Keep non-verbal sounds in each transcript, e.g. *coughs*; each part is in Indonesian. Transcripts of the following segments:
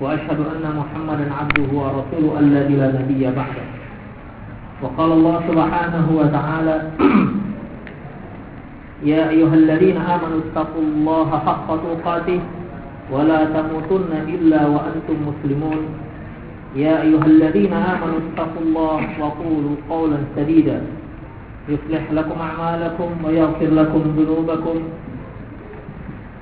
وأشهد أن محمدا عبده ورسوله الذي لا نبي بعده. وقال الله سبحانه وتعالى *clears throat* يا أيها الذين آمنوا اتقوا الله حق تقاته ولا تموتن إلا وأنتم مسلمون. يا أيها الذين آمنوا اتقوا الله وقولوا قولا سديدا. يصلح لكم أعمالكم ويغفر لكم ذنوبكم.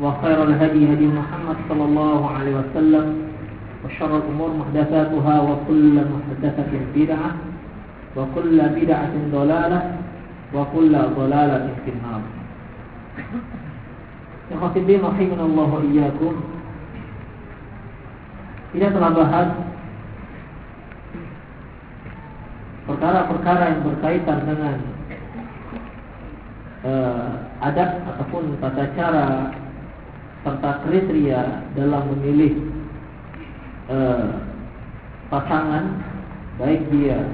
وخير الهدي هدي محمد صلى الله عليه وسلم وشر الأمور محدثاتها وكل محدثة بدعة وكل بدعة ضلالة وكل ضلالة في النار Ikhwatiddin rahimanallahu wa iyyakum Kita telah bahas perkara-perkara yang berkaitan dengan uh, adab ataupun tata cara serta kriteria dalam memilih uh, pasangan baik dia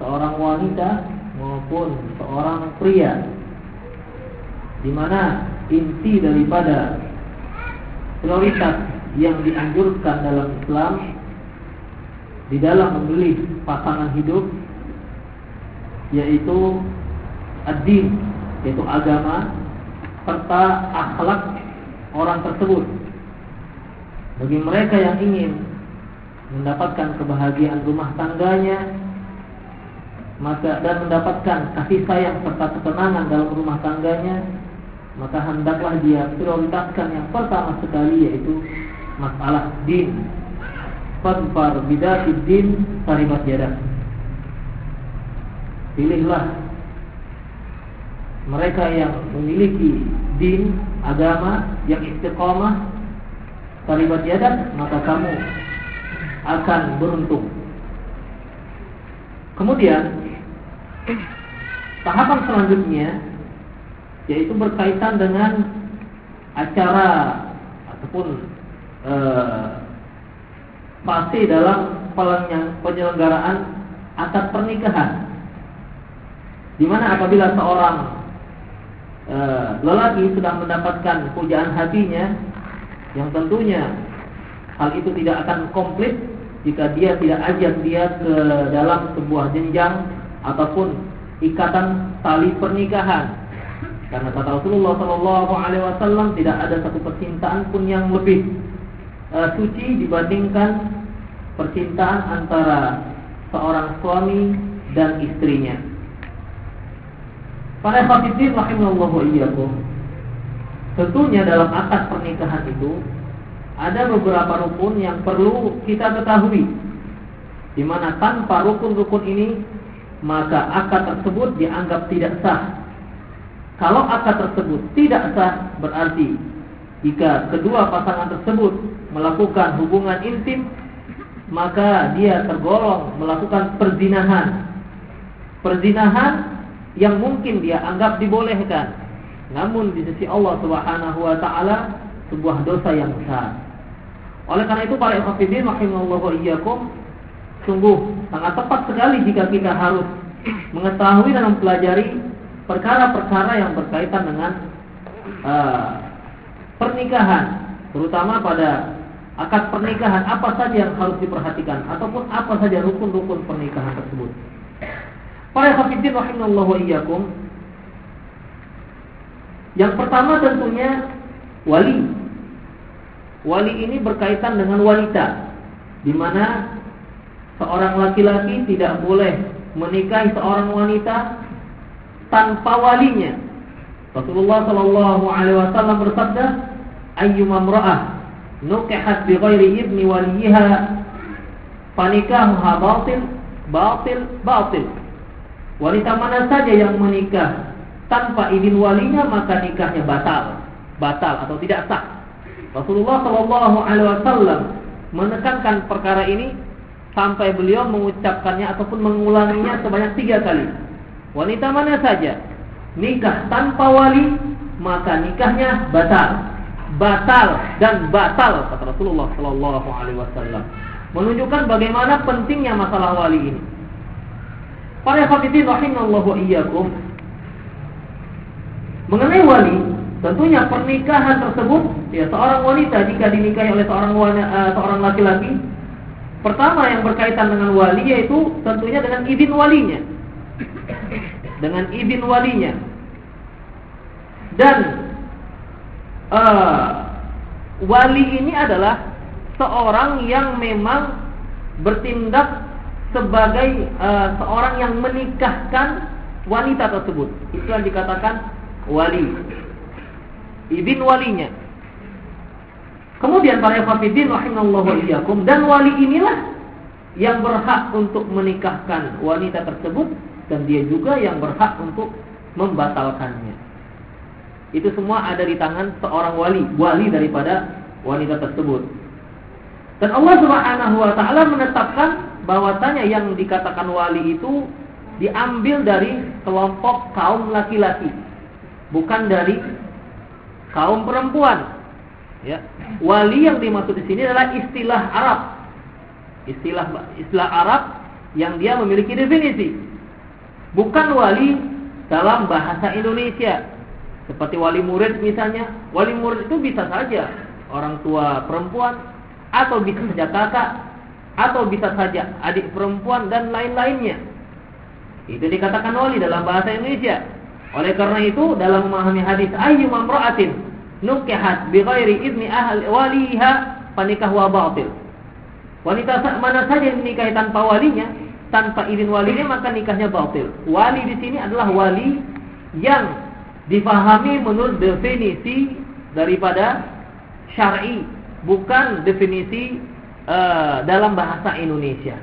seorang wanita maupun seorang pria. Di mana inti daripada prioritas yang dianjurkan dalam Islam di dalam memilih pasangan hidup yaitu ad-din yaitu agama serta akhlak orang tersebut. Bagi mereka yang ingin mendapatkan kebahagiaan rumah tangganya maka dan mendapatkan kasih sayang serta ketenangan dalam rumah tangganya maka hendaklah dia prioritaskan yang pertama sekali yaitu masalah din. Fadfar bidati din taribat jadah pilihlah mereka yang memiliki din agama yang istiqamah taribat jadah maka kamu akan beruntung. Kemudian tahapan selanjutnya yaitu berkaitan dengan acara ataupun eh, fase dalam penyelenggaraan akad pernikahan. Di mana apabila seorang eh, lelaki sudah mendapatkan pujaan hatinya yang tentunya hal itu tidak akan komplit jika dia tidak ajak dia ke dalam sebuah jenjang ataupun ikatan tali pernikahan karena kata Rasulullah Shallallahu Alaihi Wasallam tidak ada satu percintaan pun yang lebih uh, suci dibandingkan percintaan antara seorang suami dan istrinya. Para hafidin rahimallahu iyyakum. Tentunya dalam akad pernikahan itu ada beberapa rukun yang perlu kita ketahui. Di mana tanpa rukun-rukun ini maka akad tersebut dianggap tidak sah kalau akad tersebut tidak sah berarti jika kedua pasangan tersebut melakukan hubungan intim maka dia tergolong melakukan perzinahan. Perzinahan yang mungkin dia anggap dibolehkan. Namun di sisi Allah Subhanahu wa taala sebuah dosa yang besar. Oleh karena itu para ikhwatiddin rahimallahu iyyakum sungguh sangat tepat sekali jika kita harus mengetahui dan mempelajari perkara-perkara yang berkaitan dengan uh, pernikahan, terutama pada akad pernikahan apa saja yang harus diperhatikan ataupun apa saja rukun-rukun pernikahan tersebut. Para hafidin rahimallahu wa iyyakum. Yang pertama tentunya wali. Wali ini berkaitan dengan wanita di mana seorang laki-laki tidak boleh menikahi seorang wanita tanpa walinya. Rasulullah Shallallahu Alaihi Wasallam bersabda, "Ayyuma mra'ah nukihat bi ghairi ibni waliha fanikahuha batil, batil, batil." Wanita mana saja yang menikah tanpa izin walinya maka nikahnya batal, batal atau tidak sah. Rasulullah Shallallahu Alaihi Wasallam menekankan perkara ini sampai beliau mengucapkannya ataupun mengulanginya sebanyak tiga kali. Wanita mana saja nikah tanpa wali maka nikahnya batal, batal dan batal kata Rasulullah Shallallahu Alaihi Wasallam menunjukkan bagaimana pentingnya masalah wali ini. Para hafidin rahimallahu iyyakum mengenai wali tentunya pernikahan tersebut ya seorang wanita jika dinikahi oleh seorang wanita, uh, seorang laki-laki Pertama yang berkaitan dengan wali yaitu tentunya dengan izin walinya. Dengan izin walinya. Dan uh, wali ini adalah seorang yang memang bertindak sebagai uh, seorang yang menikahkan wanita tersebut. Itu yang dikatakan wali. Izin walinya. Kemudian para hafidin rahimallahu iyyakum dan wali inilah yang berhak untuk menikahkan wanita tersebut dan dia juga yang berhak untuk membatalkannya. Itu semua ada di tangan seorang wali, wali daripada wanita tersebut. Dan Allah Subhanahu wa taala menetapkan bahwasanya yang dikatakan wali itu diambil dari kelompok kaum laki-laki, bukan dari kaum perempuan. Ya. Wali yang dimaksud di sini adalah istilah Arab. Istilah istilah Arab yang dia memiliki definisi. Bukan wali dalam bahasa Indonesia. Seperti wali murid misalnya. Wali murid itu bisa saja orang tua perempuan atau bisa saja kakak atau bisa saja adik perempuan dan lain-lainnya. Itu dikatakan wali dalam bahasa Indonesia. Oleh karena itu dalam memahami hadis ayyu mamra'atin nukihat bi ghairi idni ahli waliha panikah wa batil. Wanita mana saja yang menikahi tanpa walinya, tanpa izin walinya maka nikahnya batil. Wali di sini adalah wali yang difahami menurut definisi daripada syar'i, bukan definisi uh, dalam bahasa Indonesia.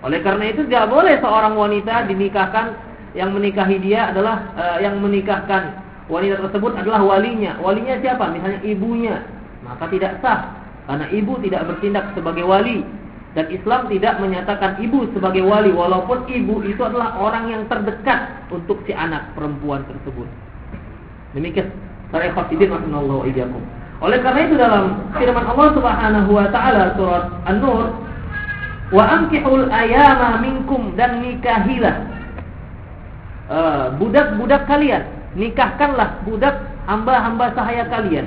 Oleh karena itu tidak boleh seorang wanita dinikahkan yang menikahi dia adalah uh, yang menikahkan wanita tersebut adalah walinya. Walinya siapa? Misalnya ibunya. Maka tidak sah. Karena ibu tidak bertindak sebagai wali. Dan Islam tidak menyatakan ibu sebagai wali. Walaupun ibu itu adalah orang yang terdekat untuk si anak perempuan tersebut. Demikian. Para ikhwatidin rahimahullah wa Oleh karena itu dalam firman Allah Subhanahu wa taala surat An-Nur, "Wa ankihul ayama minkum" dan nikahilah. Eh, budak-budak uh, kalian nikahkanlah budak hamba-hamba sahaya kalian.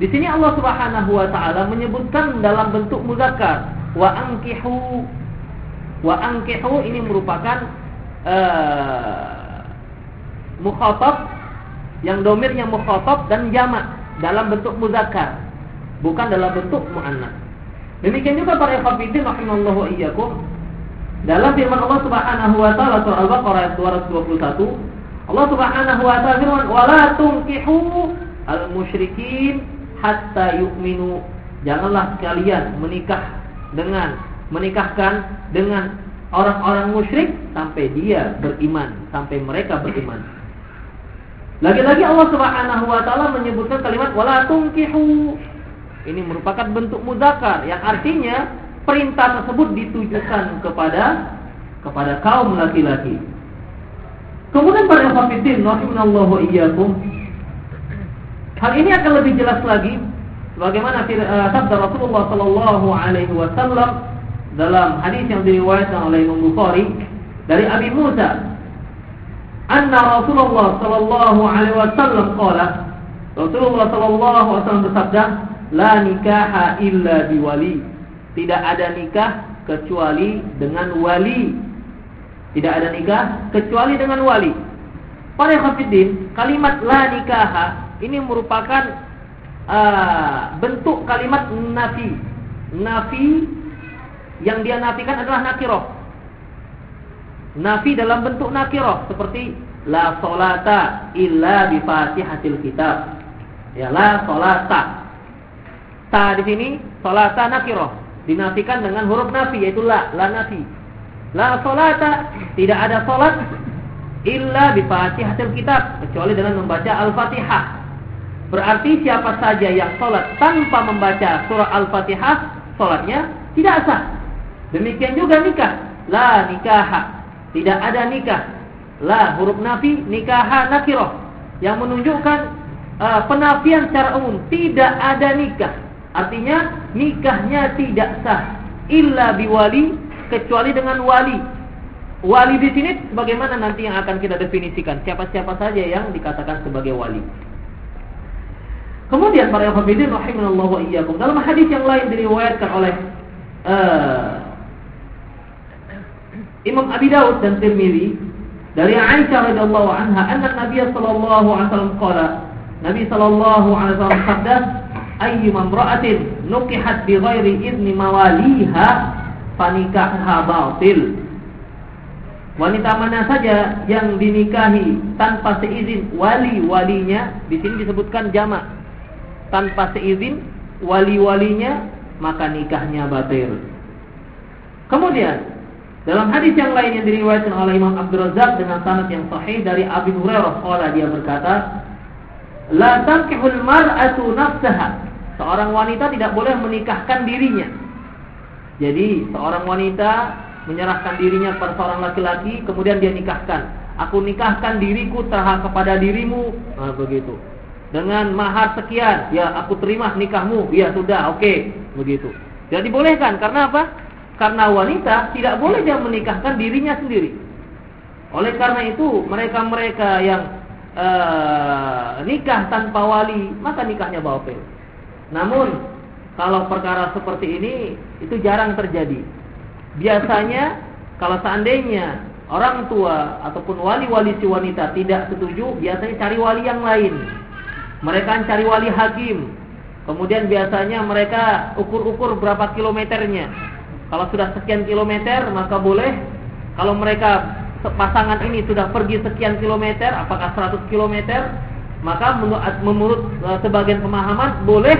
Di sini Allah Subhanahu wa taala menyebutkan dalam bentuk muzakkar wa ankihu wa ankihu ini merupakan uh, mukhatab yang domirnya mukhatab dan jamak dalam bentuk muzakkar bukan dalam bentuk muannas. Demikian juga para hafidin rahimallahu iyyakum dalam firman Allah Subhanahu wa taala surah Al-Baqarah ayat 221 Allah Subhanahu wa taala firman, "Wala tunkihu al-musyrikin hatta yu'minu." Janganlah kalian menikah dengan menikahkan dengan orang-orang musyrik sampai dia beriman, sampai mereka beriman. Lagi-lagi Allah Subhanahu wa taala menyebutkan kalimat wala tunkihu. Ini merupakan bentuk mudzakkar yang artinya perintah tersebut ditujukan kepada kepada kaum laki-laki. Kemudian para hafidin rahimanallahu iyyakum. Hal ini akan lebih jelas lagi bagaimana uh, sabda Rasulullah sallallahu alaihi wasallam dalam hadis yang diriwayatkan oleh Imam Bukhari dari Abi Musa anna Rasulullah sallallahu alaihi wasallam qala Rasulullah sallallahu alaihi wasallam bersabda la nikaha illa biwali tidak ada nikah kecuali dengan wali tidak ada nikah kecuali dengan wali. Para hafidin, kalimat la nikaha ini merupakan uh, bentuk kalimat nafi. Nafi yang dia nafikan adalah nakiroh. Nafi dalam bentuk nakiroh seperti la solata illa bi fatihatil kitab. Ya la solata. Ta di sini solata nakiroh dinafikan dengan huruf nafi yaitu la la nafi. La solata tidak ada solat illa bi fatihatil kitab kecuali dengan membaca al-fatihah. Berarti siapa saja yang solat tanpa membaca surah al-fatihah, solatnya tidak sah. Demikian juga nikah. La nikaha. Tidak ada nikah. La huruf nafi, nikaha nakiroh. Yang menunjukkan uh, penafian secara umum. Tidak ada nikah. Artinya nikahnya tidak sah. Illa biwali. Kecuali dengan wali. Wali di sini bagaimana nanti yang akan kita definisikan. Siapa-siapa saja yang dikatakan sebagai wali. Kemudian para hafidin rahimanallah wa iyyakum. Dalam hadis yang lain diriwayatkan oleh uh, Imam Abi Daud dan Tirmizi dari Aisyah radhiyallahu anha anna Nabi sallallahu alaihi wasallam qala Nabi sallallahu alaihi wasallam sabda ayyu imra'atin nukihat bi ghairi idni mawaliha fanikahha batil Wanita mana saja yang dinikahi tanpa seizin wali-walinya di sini disebutkan jamak tanpa seizin wali-walinya maka nikahnya batil. Kemudian dalam hadis yang lain yang diriwayatkan oleh Imam Abdul Razak dengan sanad yang sahih dari Abi Hurairah qala dia berkata, "La tankihul mar'atu nafsaha." Seorang wanita tidak boleh menikahkan dirinya. Jadi, seorang wanita menyerahkan dirinya kepada seorang laki-laki, kemudian dia nikahkan. Aku nikahkan diriku terhadap kepada dirimu, nah, begitu. Dengan mahar sekian, ya aku terima nikahmu, ya sudah, oke, okay. begitu. Jadi bolehkan karena apa? Karena wanita tidak boleh dia menikahkan dirinya sendiri. Oleh karena itu, mereka-mereka yang uh, nikah tanpa wali, maka nikahnya batil. Namun, kalau perkara seperti ini itu jarang terjadi. Biasanya kalau seandainya orang tua ataupun wali-wali si wanita tidak setuju, biasanya cari wali yang lain. Mereka cari wali hakim. Kemudian biasanya mereka ukur-ukur berapa kilometernya. Kalau sudah sekian kilometer maka boleh. Kalau mereka pasangan ini sudah pergi sekian kilometer, apakah 100 kilometer, maka menurut, uh, sebagian pemahaman boleh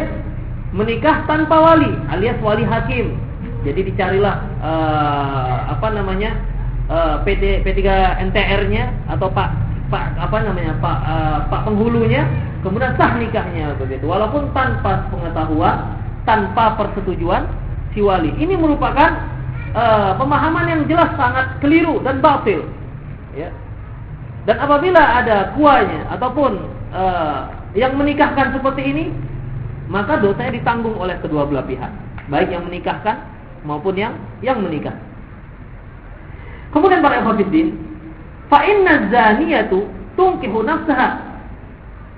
menikah tanpa wali, alias wali hakim. Jadi dicarilah uh, apa namanya uh, PT P3 NTR-nya atau Pak Pak apa namanya Pak uh, Pak penghulunya, kemudian sah nikahnya begitu. Walaupun tanpa pengetahuan, tanpa persetujuan si wali. Ini merupakan uh, pemahaman yang jelas sangat keliru dan batil. Ya. Dan apabila ada kuahnya ataupun uh, yang menikahkan seperti ini, maka dosanya ditanggung oleh kedua belah pihak, baik yang menikahkan maupun yang yang menikah. Kemudian para ikhwatiddin, fa inna zaniyatu tunkihu nafsaha.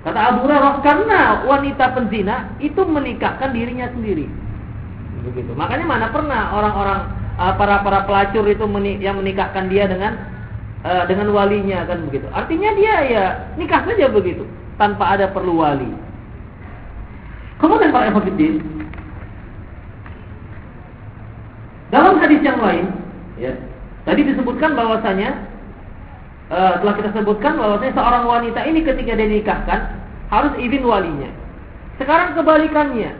Kata Abu Hurairah, karena wanita penzina itu menikahkan dirinya sendiri begitu. Makanya mana pernah orang-orang uh, para para pelacur itu meni yang menikahkan dia dengan uh, dengan walinya kan begitu. Artinya dia ya nikah saja begitu tanpa ada perlu wali. Kemudian para ikhwatiddin dalam hadis yang lain ya tadi disebutkan bahwasanya uh, telah kita sebutkan bahwasanya seorang wanita ini ketika dia dinikahkan harus izin walinya. Sekarang kebalikannya,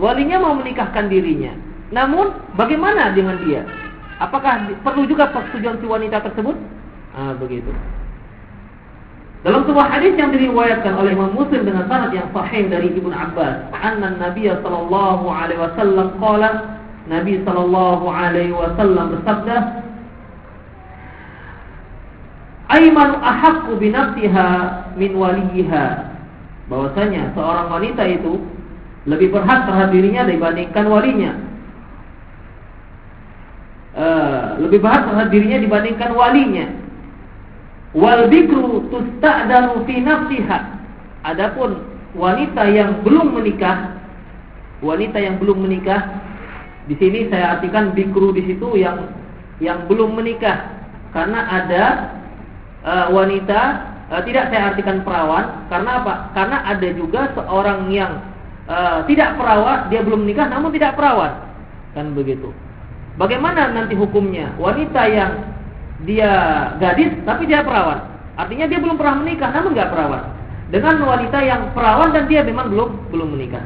Walinya mau menikahkan dirinya. Namun bagaimana dengan dia? Apakah perlu juga persetujuan si wanita tersebut? Ah, begitu. Dalam sebuah hadis yang diriwayatkan oleh Imam Muslim dengan sanad yang sahih dari Ibnu Abbas, anna Nabi sallallahu alaihi wasallam qala, Nabi sallallahu alaihi wasallam bersabda, "Aymanu ahaqqu bi nafsiha min waliha." Bahwasanya seorang wanita itu lebih berhak terhadap dirinya dibandingkan walinya. Uh, lebih berhak terhadap dirinya dibandingkan walinya. Wal bikru tusta'danu fi nafsiha. Adapun wanita yang belum menikah, wanita yang belum menikah, di sini saya artikan bikru di situ yang yang belum menikah, karena ada uh, wanita uh, tidak saya artikan perawan, karena apa? Karena ada juga seorang yang uh, tidak perawat, dia belum menikah namun tidak perawat. Kan begitu. Bagaimana nanti hukumnya? Wanita yang dia gadis tapi dia perawan. Artinya dia belum pernah menikah namun nggak perawan. Dengan wanita yang perawan dan dia memang belum belum menikah.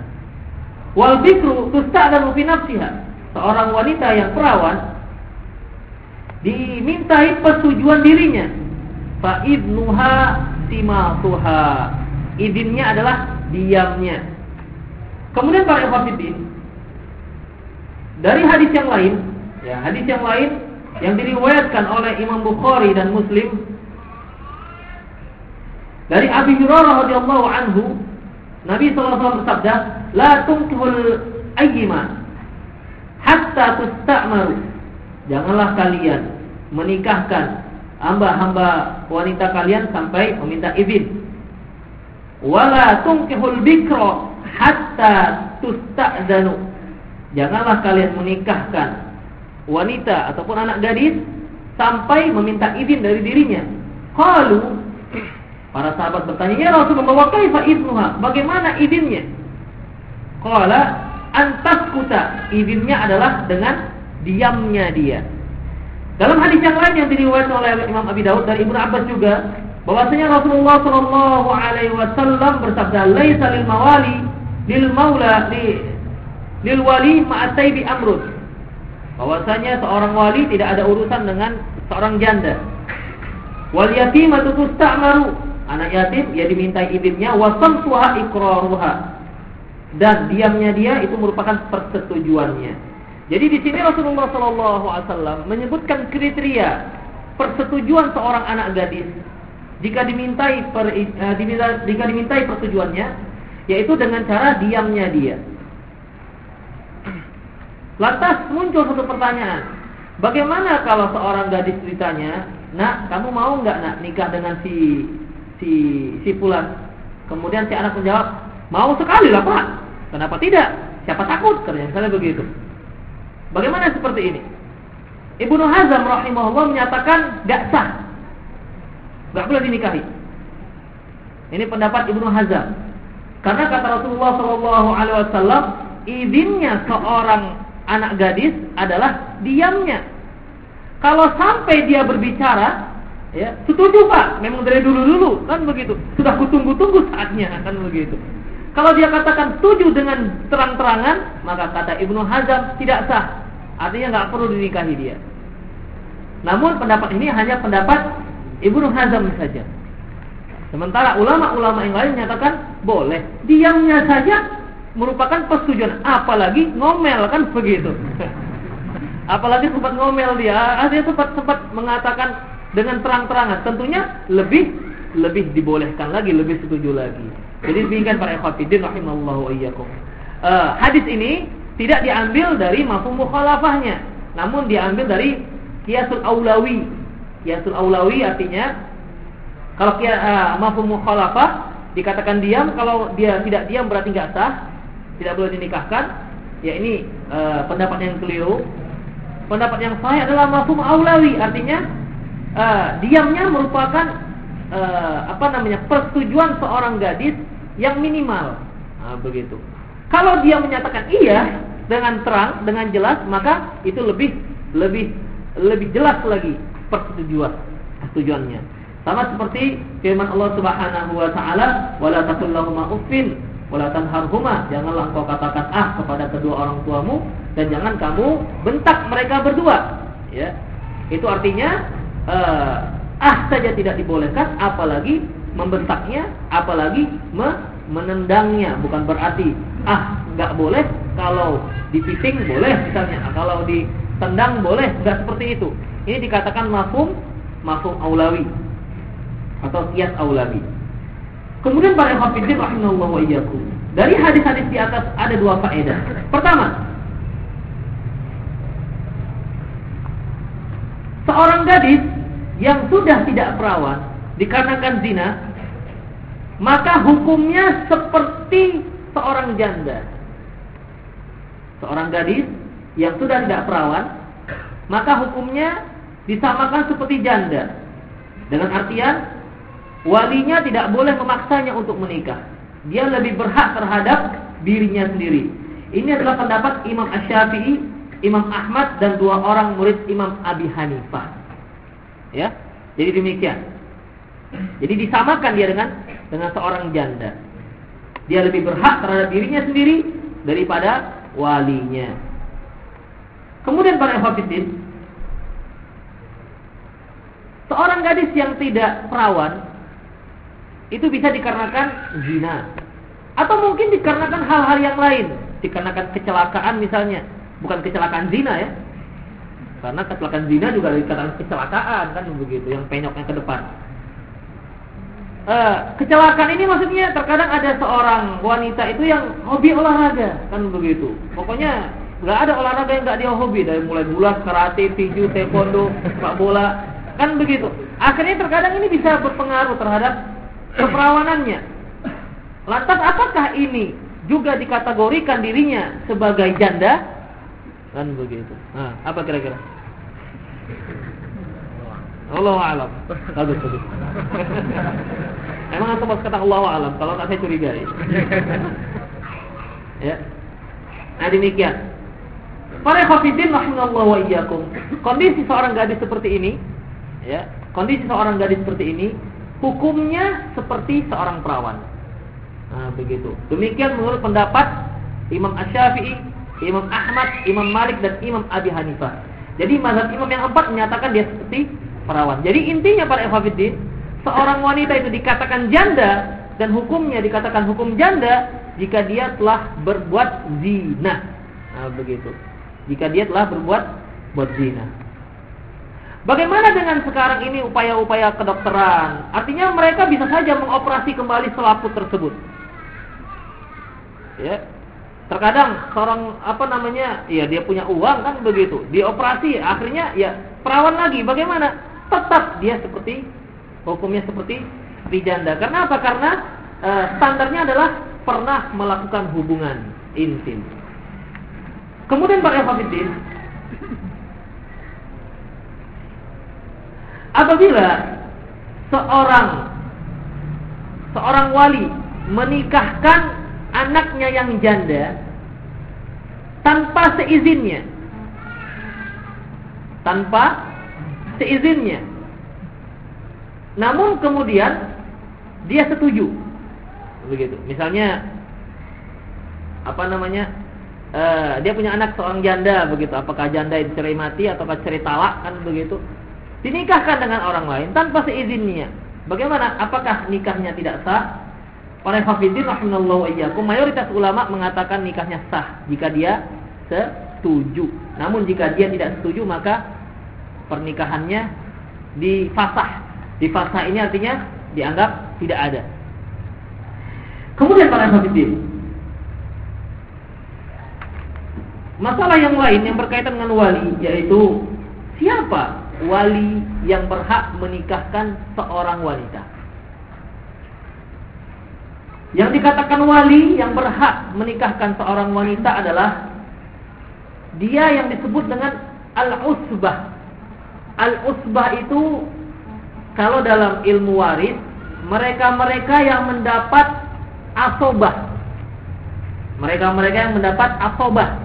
Wal bikru tusta'danu fi nafsiha. Seorang wanita yang perawan dimintai persetujuan dirinya. Fa idnuha simatuha. Idinnya adalah diamnya. Kemudian para ikhwatiddin dari hadis yang lain, ya hadis yang lain yang diriwayatkan oleh Imam Bukhari dan Muslim dari Abi Hurairah radhiyallahu anhu Nabi SAW bersabda la tunkihul ayyima hatta tusta'maru. Janganlah kalian menikahkan hamba-hamba wanita kalian sampai meminta izin. Wala tunkihul hatta tusta'danu janganlah kalian menikahkan wanita ataupun anak gadis sampai meminta izin dari dirinya. Kalau para sahabat bertanya, "Ya Rasulullah, wa kaifa idnuha?" Bagaimana izinnya? Qala antas kuta. Izinnya adalah dengan diamnya dia. Dalam hadis yang lain yang diriwayatkan oleh Imam Abi Daud dari Ibnu Abbas juga, bahwasanya Rasulullah Shallallahu alaihi wasallam bersabda, "Laisa lil mawali lil maula li lil wali ma'asaibi amrun." bahwasanya seorang wali tidak ada urusan dengan seorang janda. Wal yatimatu tusta'maru. Anak yatim ya dimintai izinnya wa samtuha iqraruha. Dan diamnya dia itu merupakan persetujuannya. Jadi di sini Rasulullah sallallahu alaihi wasallam menyebutkan kriteria persetujuan seorang anak gadis jika dimintai per, diminta, jika dimintai persetujuannya yaitu dengan cara diamnya dia. Lantas muncul satu pertanyaan. Bagaimana kalau seorang gadis ceritanya, nak kamu mau nggak nak nikah dengan si si si Fulan? Kemudian si anak menjawab, mau sekali lah pak. Kenapa tidak? Siapa takut? Katanya misalnya begitu. Bagaimana seperti ini? Ibnu Hazm rahimahullah menyatakan nggak sah, nggak boleh dinikahi. Ini pendapat Ibnu Hazm. Karena kata Rasulullah Shallallahu Alaihi Wasallam, izinnya seorang anak gadis adalah diamnya. Kalau sampai dia berbicara, ya setuju pak, memang dari dulu dulu kan begitu. Sudah kutunggu-tunggu saatnya kan begitu. Kalau dia katakan setuju dengan terang-terangan, maka kata Ibnu Hazm tidak sah. Artinya nggak perlu dinikahi dia. Namun pendapat ini hanya pendapat Ibnu Hazm saja. Sementara ulama-ulama yang lain menyatakan boleh. Diamnya saja merupakan persetujuan. Apalagi ngomel kan begitu. *laughs* Apalagi sempat ngomel dia. Artinya sempat sempat mengatakan dengan terang-terangan. Tentunya lebih lebih dibolehkan lagi lebih setuju lagi. Jadi demikian para ikhwatiddin rahimallahu iyyakum. Uh, hadis ini tidak diambil dari mafhum mukhalafahnya namun diambil dari kiasul aulawi. Kiasul aulawi artinya kalau uh, mafhum mukhalafah dikatakan diam kalau dia tidak diam berarti nggak sah tidak boleh dinikahkan, ya ini e, pendapat yang keliru. Pendapat yang sahih adalah mafhum aulawi, artinya e, diamnya merupakan e, apa namanya persetujuan seorang gadis yang minimal. Nah, begitu. Kalau dia menyatakan iya dengan terang, dengan jelas, maka itu lebih lebih lebih jelas lagi persetujuan persetujuannya. Sama seperti firman Allah Subhanahu wa taala, "Wala taqul uffin wala tanharhuma janganlah engkau katakan ah kepada kedua orang tuamu dan jangan kamu bentak mereka berdua. Ya. Itu artinya uh, ah saja tidak dibolehkan apalagi membentaknya apalagi me menendangnya. Bukan berarti ah nggak boleh kalau dipiting boleh misalnya. Nah, kalau ditendang boleh nggak seperti itu. Ini dikatakan mafhum mafhum aulawi atau kias aulawi Kemudian para hafidin rahimahullah wa iyyakum. Dari hadis-hadis di atas ada dua faedah. Pertama, seorang gadis yang sudah tidak perawan dikarenakan zina, maka hukumnya seperti seorang janda. Seorang gadis yang sudah tidak perawan, maka hukumnya disamakan seperti janda. Dengan artian walinya tidak boleh memaksanya untuk menikah. Dia lebih berhak terhadap dirinya sendiri. Ini adalah pendapat Imam Ash-Syafi'i Imam Ahmad dan dua orang murid Imam Abi Hanifah. Ya. Jadi demikian. Jadi disamakan dia dengan dengan seorang janda. Dia lebih berhak terhadap dirinya sendiri daripada walinya. Kemudian para ikhwatiddin, seorang gadis yang tidak perawan itu bisa dikarenakan zina atau mungkin dikarenakan hal-hal yang lain, dikarenakan kecelakaan misalnya, bukan kecelakaan zina ya. Karena kecelakaan zina juga dikatakan kecelakaan kan begitu, yang penyoknya ke depan. Uh, kecelakaan ini maksudnya terkadang ada seorang wanita itu yang hobi olahraga kan begitu. Pokoknya nggak ada olahraga yang nggak dia hobi dari mulai bulat, karate, tinju, taekwondo, sepak bola kan begitu. Akhirnya terkadang ini bisa berpengaruh terhadap keperawanannya. Lantas apakah ini juga dikategorikan dirinya sebagai janda? Kan begitu. Nah, apa kira-kira? Allah alam. Bagus bagus. Emang antum harus kata Allah alam. Kalau tak saya curiga ya. ya. Nah demikian. Para khafidin rahimallahu wa iyyakum. Kondisi seorang gadis seperti ini, ya, kondisi seorang gadis seperti ini hukumnya seperti seorang perawan. Nah, begitu. Demikian menurut pendapat Imam Asy-Syafi'i, Imam Ahmad, Imam Malik dan Imam Abi Hanifah. Jadi mazhab imam yang empat menyatakan dia seperti perawan. Jadi intinya para ikhwatiddin, seorang wanita itu dikatakan janda dan hukumnya dikatakan hukum janda jika dia telah berbuat zina. Nah, begitu. Jika dia telah berbuat buat zina. Bagaimana dengan sekarang ini upaya-upaya kedokteran? Artinya mereka bisa saja mengoperasi kembali selaput tersebut. Ya. Terkadang seorang apa namanya, ya dia punya uang kan begitu, dioperasi, akhirnya ya perawan lagi. Bagaimana? Tetap dia seperti hukumnya seperti istri janda. Karena apa? Karena e, standarnya adalah pernah melakukan hubungan intim. Kemudian Pak Hafidin apabila seorang seorang wali menikahkan anaknya yang janda tanpa seizinnya tanpa seizinnya namun kemudian dia setuju. Begitu. Misalnya apa namanya? Uh, dia punya anak seorang janda begitu. Apakah janda cerai mati atau cerai talak kan begitu? Dinikahkan dengan orang lain tanpa seizinnya. Bagaimana? Apakah nikahnya tidak sah? Para hafidin rahimallahu iyyakum mayoritas ulama mengatakan nikahnya sah jika dia setuju. Namun jika dia tidak setuju maka pernikahannya difasah di fasa ini artinya dianggap tidak ada. Kemudian para hadirin, masalah yang lain yang berkaitan dengan wali yaitu siapa wali yang berhak menikahkan seorang wanita. Yang dikatakan wali yang berhak menikahkan seorang wanita adalah dia yang disebut dengan al-usbah. Al-usbah itu kalau dalam ilmu waris mereka-mereka yang mendapat asobah. Mereka-mereka yang mendapat asobah.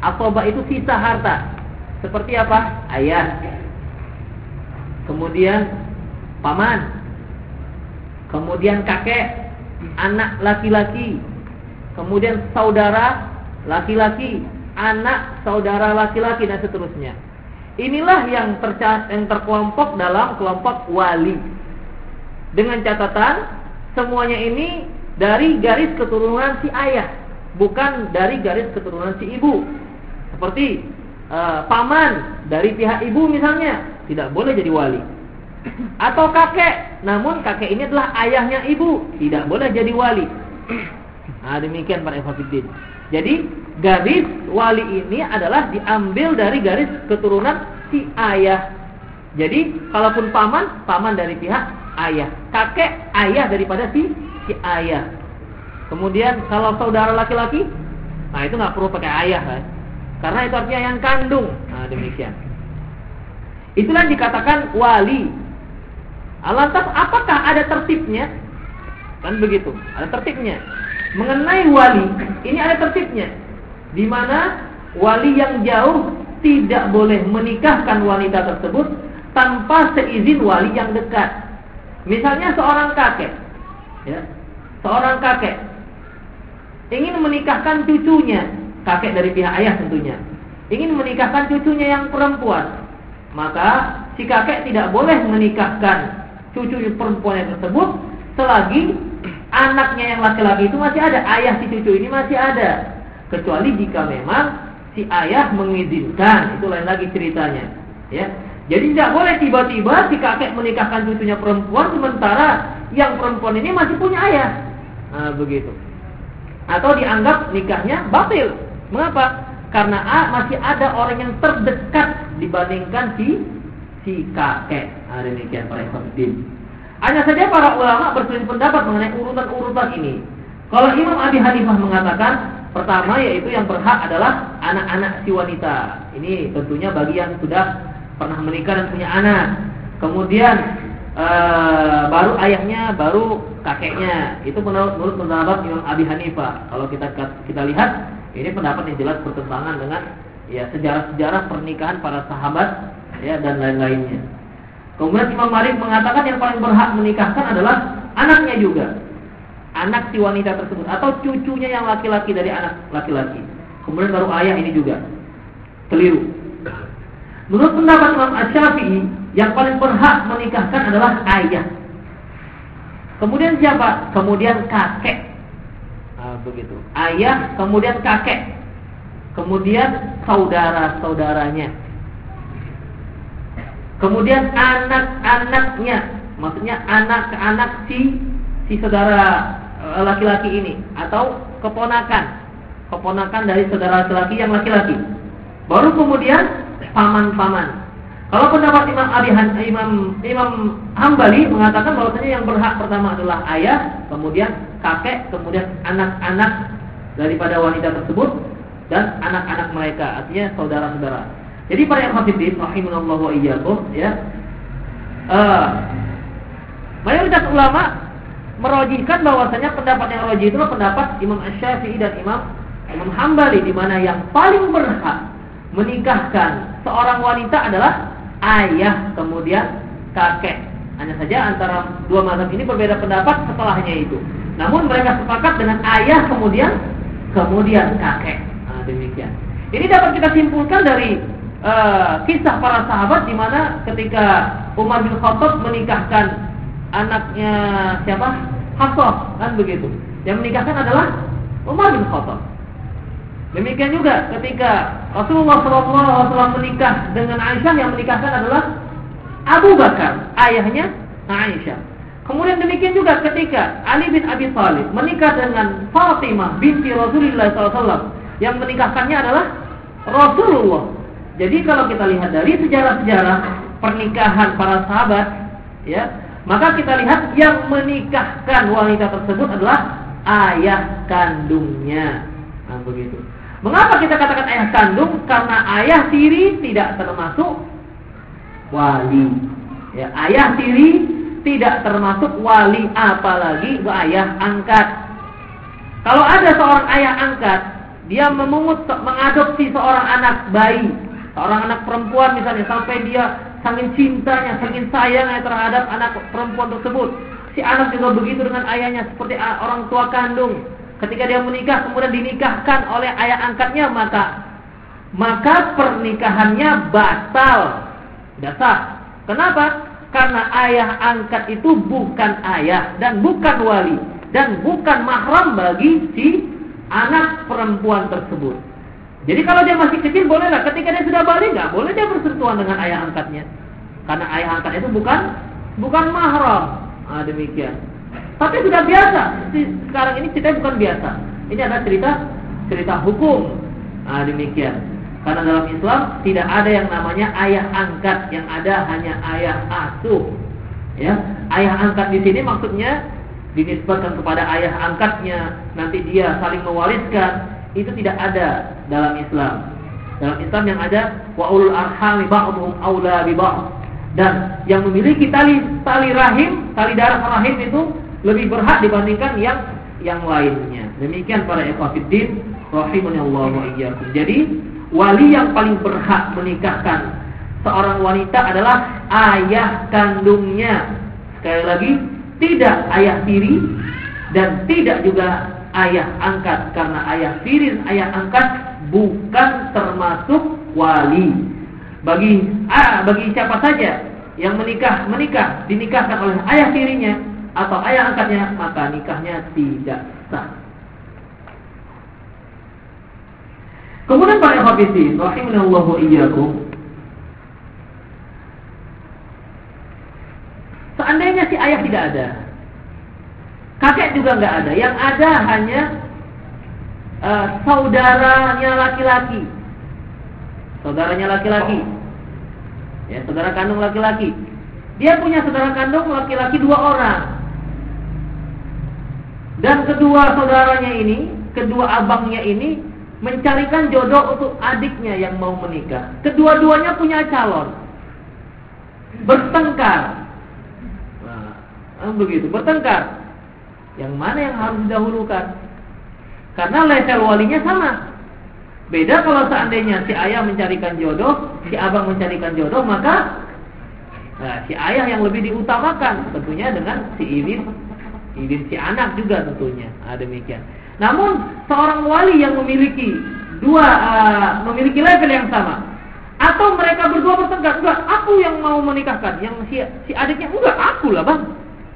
Asobah itu sisa harta. Seperti apa? Ayah kemudian paman kemudian kakek anak laki-laki kemudian saudara laki-laki anak saudara laki-laki dan seterusnya Inilah yang, yang terkelompok dalam kelompok wali. Dengan catatan semuanya ini dari garis keturunan si ayah, bukan dari garis keturunan si ibu. Seperti uh, paman dari pihak ibu misalnya, tidak boleh jadi wali. Atau kakek, namun kakek ini adalah ayahnya ibu, tidak boleh jadi wali. Nah, demikian para ikhwatiddin. Jadi garis wali ini adalah diambil dari garis keturunan si ayah. Jadi kalaupun paman, paman dari pihak ayah. Kakek ayah daripada si si ayah. Kemudian kalau saudara laki-laki, nah itu nggak perlu pakai ayah kan? Karena itu artinya yang kandung. Nah demikian. Itulah dikatakan wali. Lantas apakah ada tertibnya? Kan begitu, ada tertibnya mengenai wali ini ada tertibnya di mana wali yang jauh tidak boleh menikahkan wanita tersebut tanpa seizin wali yang dekat. Misalnya seorang kakek, ya, seorang kakek ingin menikahkan cucunya, kakek dari pihak ayah tentunya, ingin menikahkan cucunya yang perempuan, maka si kakek tidak boleh menikahkan cucu perempuan tersebut selagi anaknya yang laki-laki itu masih ada, ayah si cucu ini masih ada, kecuali jika memang si ayah mengizinkan, itu lain lagi ceritanya. Ya, jadi tidak boleh tiba-tiba si kakek menikahkan cucunya perempuan sementara yang perempuan ini masih punya ayah. Nah, begitu. Atau dianggap nikahnya batil. Mengapa? Karena masih ada orang yang terdekat dibandingkan si si kakek. Nah, demikian para ikhwan Hanya saja para ulama berselisih pendapat mengenai urutan-urutan ini. Kalau Imam Abi Hanifah mengatakan Pertama yaitu yang berhak adalah anak-anak si wanita. Ini tentunya bagi yang sudah pernah menikah dan punya anak. Kemudian ee, baru ayahnya, baru kakeknya. Itu menurut, menurut pendapat Imam Abi Hanifah. Kalau kita kita lihat ini pendapat yang jelas bertentangan dengan ya sejarah-sejarah pernikahan para sahabat ya dan lain-lainnya. Kemudian Imam Malik mengatakan yang paling berhak menikahkan adalah anaknya juga anak si wanita tersebut atau cucunya yang laki-laki dari anak laki-laki. Kemudian baru ayah ini juga. Keliru. Menurut pendapat Imam Asy-Syafi'i, yang paling berhak menikahkan adalah ayah. Kemudian siapa? Kemudian kakek. Nah, begitu. Ayah, kemudian kakek. Kemudian saudara-saudaranya. Kemudian anak-anaknya, maksudnya anak-anak si si saudara eh, laki-laki ini. Atau keponakan. Keponakan dari saudara laki-laki yang laki-laki. Baru kemudian paman-paman. Kalau pendapat Imam Abi Han, Imam Imam Hambali mengatakan bahwasanya yang berhak pertama adalah ayah, kemudian kakek, kemudian anak-anak daripada wanita tersebut dan anak-anak mereka, artinya saudara-saudara. Jadi para yang hafidin rahimanallahu wa iyyakum ya. Uh, mayoritas ulama merojihkan bahwasanya pendapat yang rojih itu pendapat Imam Asy-Syafi'i dan Imam Imam Hambali di mana yang paling berhak menikahkan seorang wanita adalah ayah kemudian kakek. Hanya saja antara dua mazhab ini berbeda pendapat setelahnya itu. Namun mereka sepakat dengan ayah kemudian kemudian kakek. Nah, demikian. Ini dapat kita simpulkan dari uh, kisah para sahabat di mana ketika Umar bin Khattab menikahkan anaknya siapa? Hafsah, kan begitu. Yang menikahkan adalah Umar bin Khattab. Demikian juga ketika Rasulullah SAW menikah dengan Aisyah yang menikahkan adalah Abu Bakar, ayahnya Aisyah. Kemudian demikian juga ketika Ali bin Abi Thalib menikah dengan Fatimah binti Rasulullah SAW yang menikahkannya adalah Rasulullah. Jadi kalau kita lihat dari sejarah-sejarah pernikahan para sahabat, ya maka kita lihat yang menikahkan wanita tersebut adalah ayah kandungnya. Nah, begitu. Mengapa kita katakan ayah kandung? Karena ayah tiri tidak termasuk wali. Ya, ayah tiri tidak termasuk wali apalagi ayah angkat. Kalau ada seorang ayah angkat, dia memungut mengadopsi seorang anak bayi, seorang anak perempuan misalnya sampai dia saking cintanya, saking sayangnya terhadap anak perempuan tersebut. Si anak juga begitu dengan ayahnya seperti orang tua kandung. Ketika dia menikah kemudian dinikahkan oleh ayah angkatnya maka maka pernikahannya batal. Dasar. Kenapa? Karena ayah angkat itu bukan ayah dan bukan wali dan bukan mahram bagi si anak perempuan tersebut. Jadi kalau dia masih kecil bolehlah. Ketika dia sudah balik nggak boleh dia bersentuhan dengan ayah angkatnya. Karena ayah angkat itu bukan bukan mahram. Nah, demikian. Tapi sudah biasa. Sekarang ini cerita bukan biasa. Ini adalah cerita cerita hukum. Nah, demikian. Karena dalam Islam tidak ada yang namanya ayah angkat, yang ada hanya ayah asuh. Ya, ayah angkat di sini maksudnya dinisbatkan kepada ayah angkatnya, nanti dia saling mewariskan itu tidak ada dalam Islam. Dalam Islam yang ada wa ulul arhami ba'dhum aula bi Dan yang memiliki tali tali rahim, tali darah rahim itu lebih berhak dibandingkan yang yang lainnya. Demikian para ikhwatiddin rahimani Allah wa iyyakum. Jadi wali yang paling berhak menikahkan seorang wanita adalah ayah kandungnya. Sekali lagi, tidak ayah tiri dan tidak juga ayah angkat karena ayah tiri dan ayah angkat bukan termasuk wali. Bagi ah, bagi siapa saja yang menikah menikah dinikahkan oleh ayah tirinya atau ayah angkatnya maka nikahnya tidak sah. Kemudian para hafizin rahimanallahu iyyakum Seandainya si ayah tidak ada, kakek juga nggak ada, yang ada hanya uh, saudaranya laki-laki, saudaranya laki-laki, ya saudara kandung laki-laki. Dia punya saudara kandung laki-laki dua orang, dan kedua saudaranya ini, kedua abangnya ini mencarikan jodoh untuk adiknya yang mau menikah. Kedua-duanya punya calon, bertengkar begitu, bertengkar. Yang mana yang harus didahulukan? Karena level walinya sama. Beda kalau seandainya si ayah mencarikan jodoh, si abang mencarikan jodoh, maka nah, si ayah yang lebih diutamakan tentunya dengan si ibin, ibin si anak juga tentunya. Nah, demikian. Namun seorang wali yang memiliki dua uh, memiliki level yang sama, atau mereka berdua bertengkar, enggak, aku yang mau menikahkan, yang si, si adiknya enggak, aku lah bang.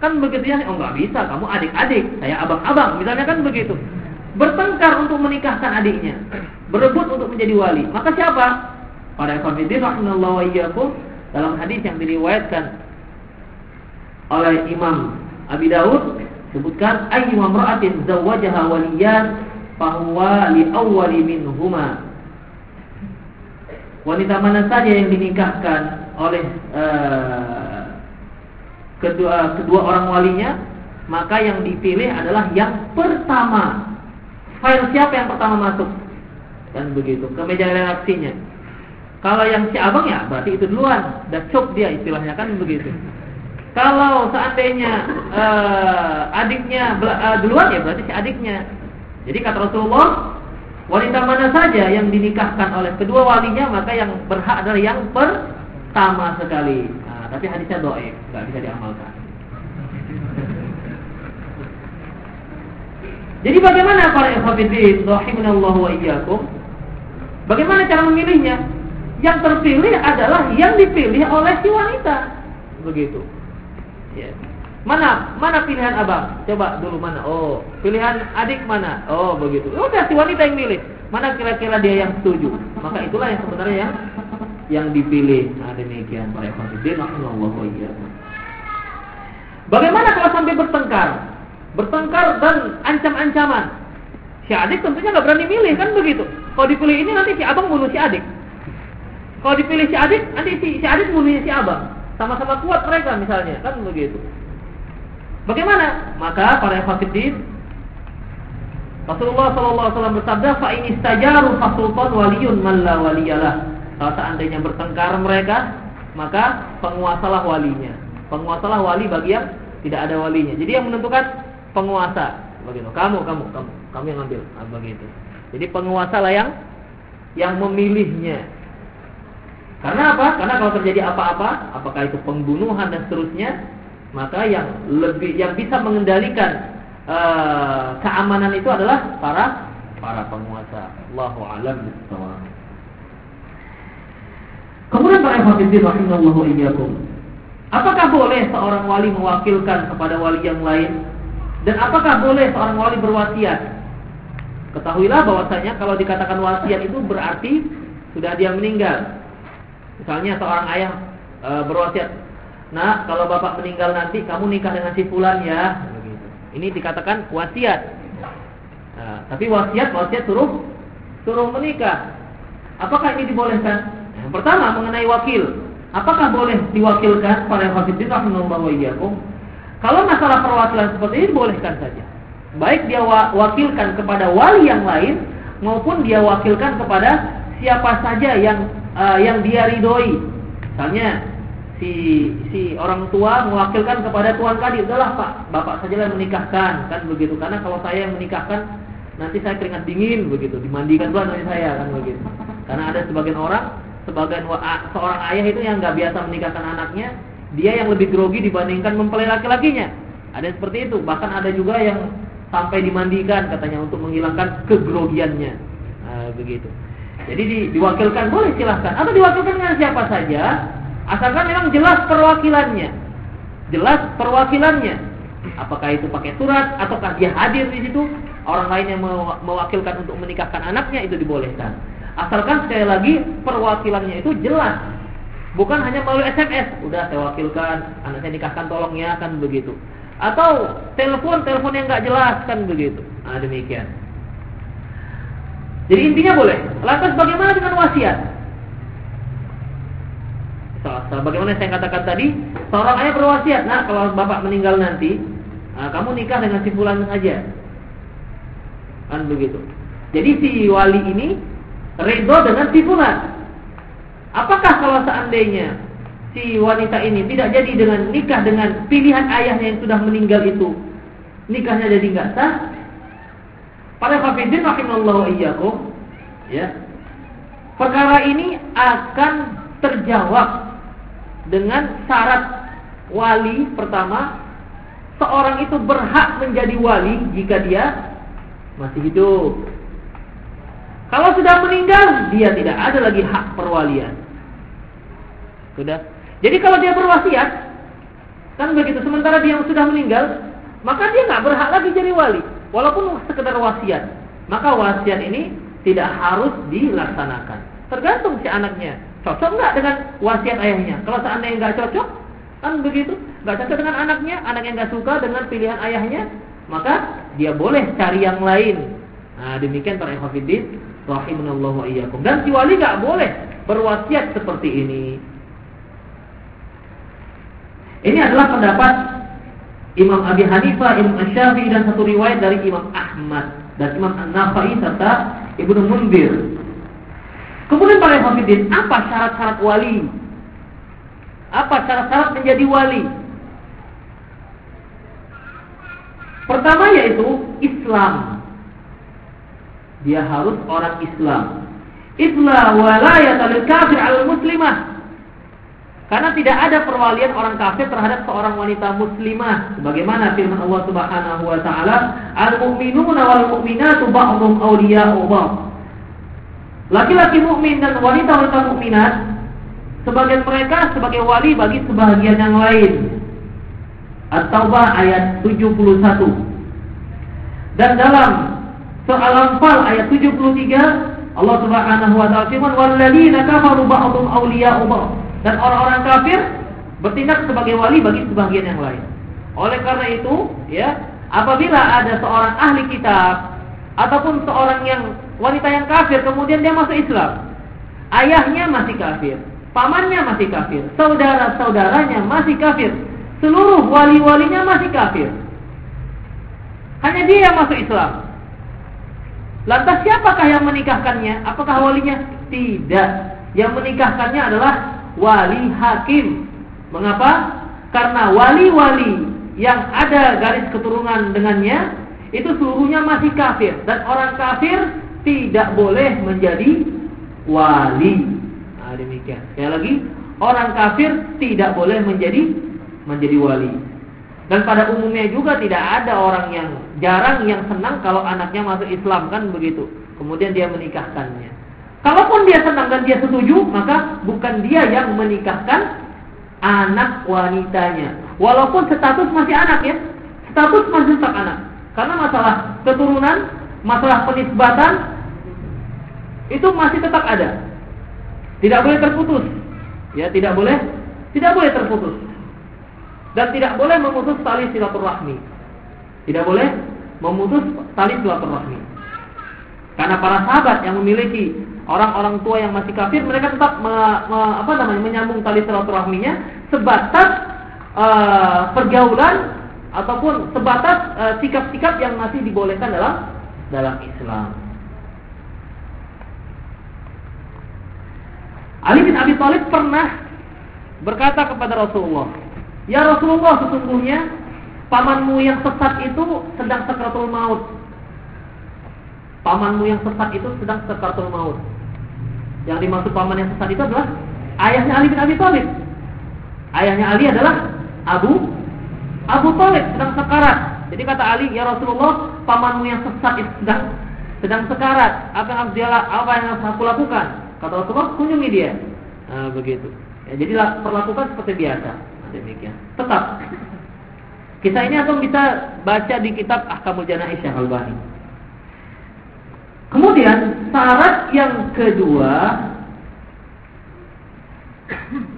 Kan begitu ya, oh nggak bisa, kamu adik-adik, saya abang-abang, misalnya kan begitu. Bertengkar untuk menikahkan adiknya, berebut untuk menjadi wali. Maka siapa? Para ikhwatiddin rahimallahu iyyakum dalam hadis yang diriwayatkan oleh Imam Abi Daud sebutkan ayyu imra'atin zawwajaha waliyan fahuwa li awwali minhuma. Wanita mana saja yang dinikahkan oleh uh, kedua kedua orang walinya, maka yang dipilih adalah yang pertama. File siapa yang pertama masuk? Dan begitu ke meja reaksinya. Kalau yang si abang ya berarti itu duluan, dan cop dia istilahnya kan begitu. Kalau seandainya uh, adiknya uh, duluan ya berarti si adiknya. Jadi kata Rasulullah, wanita mana saja yang dinikahkan oleh kedua walinya maka yang berhak adalah yang pertama sekali tapi hadisnya doaif, nggak bisa diamalkan. Jadi bagaimana para ikhwatiddin rahimanallahu wa iyyakum? Bagaimana cara memilihnya? Yang terpilih adalah yang dipilih oleh si wanita. Begitu. Ya. Mana? Mana pilihan abang? Coba dulu mana? Oh, pilihan adik mana? Oh, begitu. Udah si wanita yang milih. Mana kira-kira dia yang setuju? Maka itulah yang sebenarnya yang yang dipilih. Nah, demikian para rahimallahu iyyakum. Bagaimana kalau sampai bertengkar? Bertengkar dan ancam-ancaman. Si adik tentunya nggak berani milih kan begitu. Kalau dipilih ini nanti si abang bunuh si adik. Kalau dipilih si adik, nanti si, si adik bunuh si abang. Sama-sama kuat mereka misalnya, kan begitu. Bagaimana? Maka para ikhwatiddin Rasulullah wasallam bersabda, "Fa in istajaru fasultan waliyun man la waliyalah." Kalau seandainya bertengkar mereka, maka penguasalah walinya. Penguasalah wali bagi yang tidak ada walinya. Jadi yang menentukan penguasa. Begitu. Kamu, kamu, kamu, kamu yang ambil. Nah, begitu. Jadi penguasa lah yang yang memilihnya. Karena apa? Karena kalau terjadi apa-apa, apakah itu pembunuhan dan seterusnya, maka yang lebih yang bisa mengendalikan uh, keamanan itu adalah para para penguasa. Allahu a'lam bishawab. Kemudian para hafizin rahimallahu iyyakum. Apakah boleh seorang wali mewakilkan kepada wali yang lain? Dan apakah boleh seorang wali berwasiat? Ketahuilah bahwasanya kalau dikatakan wasiat itu berarti sudah dia meninggal. Misalnya seorang ayah e, berwasiat, "Nah, kalau bapak meninggal nanti kamu nikah dengan si fulan ya." Ini dikatakan wasiat. Nah, tapi wasiat wasiat suruh suruh menikah. Apakah ini dibolehkan? Pertama mengenai wakil. Apakah boleh diwakilkan hafidin rahimahullah wa iyyakum? Kalau masalah perwakilan seperti ini bolehkan saja. Baik dia wakilkan kepada wali yang lain maupun dia wakilkan kepada siapa saja yang uh, yang dia ridhoi. Misalnya si si orang tua mewakilkan kepada tuan kadi, udahlah Pak, Bapak saja yang menikahkan, kan begitu. Karena kalau saya yang menikahkan nanti saya keringat dingin begitu, dimandikan dulu nanti saya kan begitu. Karena ada sebagian orang, sebagian seorang ayah itu yang nggak biasa menikahkan anaknya, dia yang lebih grogi dibandingkan mempelai laki-lakinya. Ada yang seperti itu. Bahkan ada juga yang sampai dimandikan katanya untuk menghilangkan kegrogiannya. Nah, begitu. Jadi di, diwakilkan boleh silahkan atau diwakilkan dengan siapa saja, asalkan memang jelas perwakilannya. Jelas perwakilannya. Apakah itu pakai surat ataukah dia hadir di situ, orang lain yang mewakilkan untuk menikahkan anaknya itu dibolehkan. Asalkan sekali lagi perwakilannya itu jelas. Bukan hanya melalui SMS, udah saya wakilkan, anak saya nikahkan tolong ya kan begitu. Atau telepon, telepon yang nggak jelas kan begitu. Nah, demikian. Jadi intinya boleh. Lantas bagaimana dengan wasiat? So, bagaimana saya katakan tadi, seorang ayah berwasiat, nah kalau bapak meninggal nanti, nah, kamu nikah dengan si fulan saja. Kan begitu. Jadi si wali ini ridho dengan si fulan. Apakah kalau seandainya si wanita ini tidak jadi dengan nikah dengan pilihan ayahnya yang sudah meninggal itu, nikahnya jadi nggak sah? Para hafidin rahimallahu iyyakum, ya. Perkara ini akan terjawab dengan syarat wali pertama seorang itu berhak menjadi wali jika dia masih hidup. Kalau sudah meninggal, dia tidak ada lagi hak perwalian. Sudah. Jadi kalau dia berwasiat, kan begitu. Sementara dia sudah meninggal, maka dia nggak berhak lagi jadi wali, walaupun sekedar wasiat. Maka wasiat ini tidak harus dilaksanakan. Tergantung si anaknya. Cocok nggak dengan wasiat ayahnya? Kalau seandainya nggak cocok, kan begitu. Nggak cocok dengan anaknya, anaknya nggak suka dengan pilihan ayahnya, maka dia boleh cari yang lain. Nah, demikian para ikhwatiddin rahimanallahu iyyakum. Dan si wali nggak boleh berwasiat seperti ini. Ini adalah pendapat Imam Abi Hanifah, Imam Syafi'i dan satu riwayat dari Imam Ahmad dan Imam An-Nafa'i serta Ibnu Mundir. Kemudian para hafidin, apa syarat-syarat wali? Apa syarat-syarat menjadi wali? Pertama yaitu Islam. Dia harus orang Islam. Itulah walayat al-kafir al-muslimah. Karena tidak ada perwalian orang kafir terhadap seorang wanita muslimah sebagaimana firman Allah Subhanahu wa taala, "Al-mu'minuna wal mu'minatu ba'dhum awliya'u ba'd." Laki-laki mukmin dan wanita-wanita mukminat sebagian mereka sebagai wali bagi sebagian yang lain. At-Taubah ayat 71. Dan dalam surah Al-Anfal ayat 73 Allah Subhanahu wa taala firman, "Walladzina kafaru ba'dhum awliya'u ba'd." dan orang-orang kafir bertindak sebagai wali bagi sebagian yang lain. Oleh karena itu, ya, apabila ada seorang ahli kitab ataupun seorang yang wanita yang kafir kemudian dia masuk Islam, ayahnya masih kafir, pamannya masih kafir, saudara-saudaranya masih kafir, seluruh wali-walinya masih kafir. Hanya dia yang masuk Islam. Lantas siapakah yang menikahkannya? Apakah walinya? Tidak. Yang menikahkannya adalah wali hakim. Mengapa? Karena wali-wali yang ada garis keturunan dengannya itu seluruhnya masih kafir dan orang kafir tidak boleh menjadi wali. Nah, demikian. Sekali lagi, orang kafir tidak boleh menjadi menjadi wali. Dan pada umumnya juga tidak ada orang yang jarang yang senang kalau anaknya masuk Islam kan begitu. Kemudian dia menikahkannya. Kalaupun dia senang dan dia setuju, maka bukan dia yang menikahkan anak wanitanya. Walaupun status masih anak ya, status masih tetap anak. Karena masalah keturunan, masalah penisbatan itu masih tetap ada. Tidak boleh terputus. Ya, tidak boleh tidak boleh terputus. Dan tidak boleh memutus tali silaturahmi. Tidak boleh memutus tali silaturahmi. Karena para sahabat yang memiliki orang-orang tua yang masih kafir mereka tetap me, me, apa namanya menyambung tali silaturahminya sebatas uh, pergaulan ataupun sebatas uh, sikap-sikap yang masih dibolehkan dalam dalam Islam. Ali bin Abi Thalib pernah berkata kepada Rasulullah, "Ya Rasulullah, sesungguhnya pamanmu yang sesat itu sedang sakratul maut." Pamanmu yang sesat itu sedang sakratul maut. Yang dimaksud paman yang sesat itu adalah ayahnya Ali bin Abi Thalib. Ayahnya Ali adalah Abu Abu Thalib sedang sekarat. Jadi kata Ali, ya Rasulullah, pamanmu yang sesat itu sedang sedang sekarat. Apa yang harus dia apa yang harus aku lakukan? Kata Rasulullah, kunjungi dia. Nah, begitu. Ya, jadi perlakukan seperti biasa. Demikian. Tetap. Kisah ini akan kita baca di kitab Ahkamul Janaiz Syekh Al-Bani. Kemudian syarat yang kedua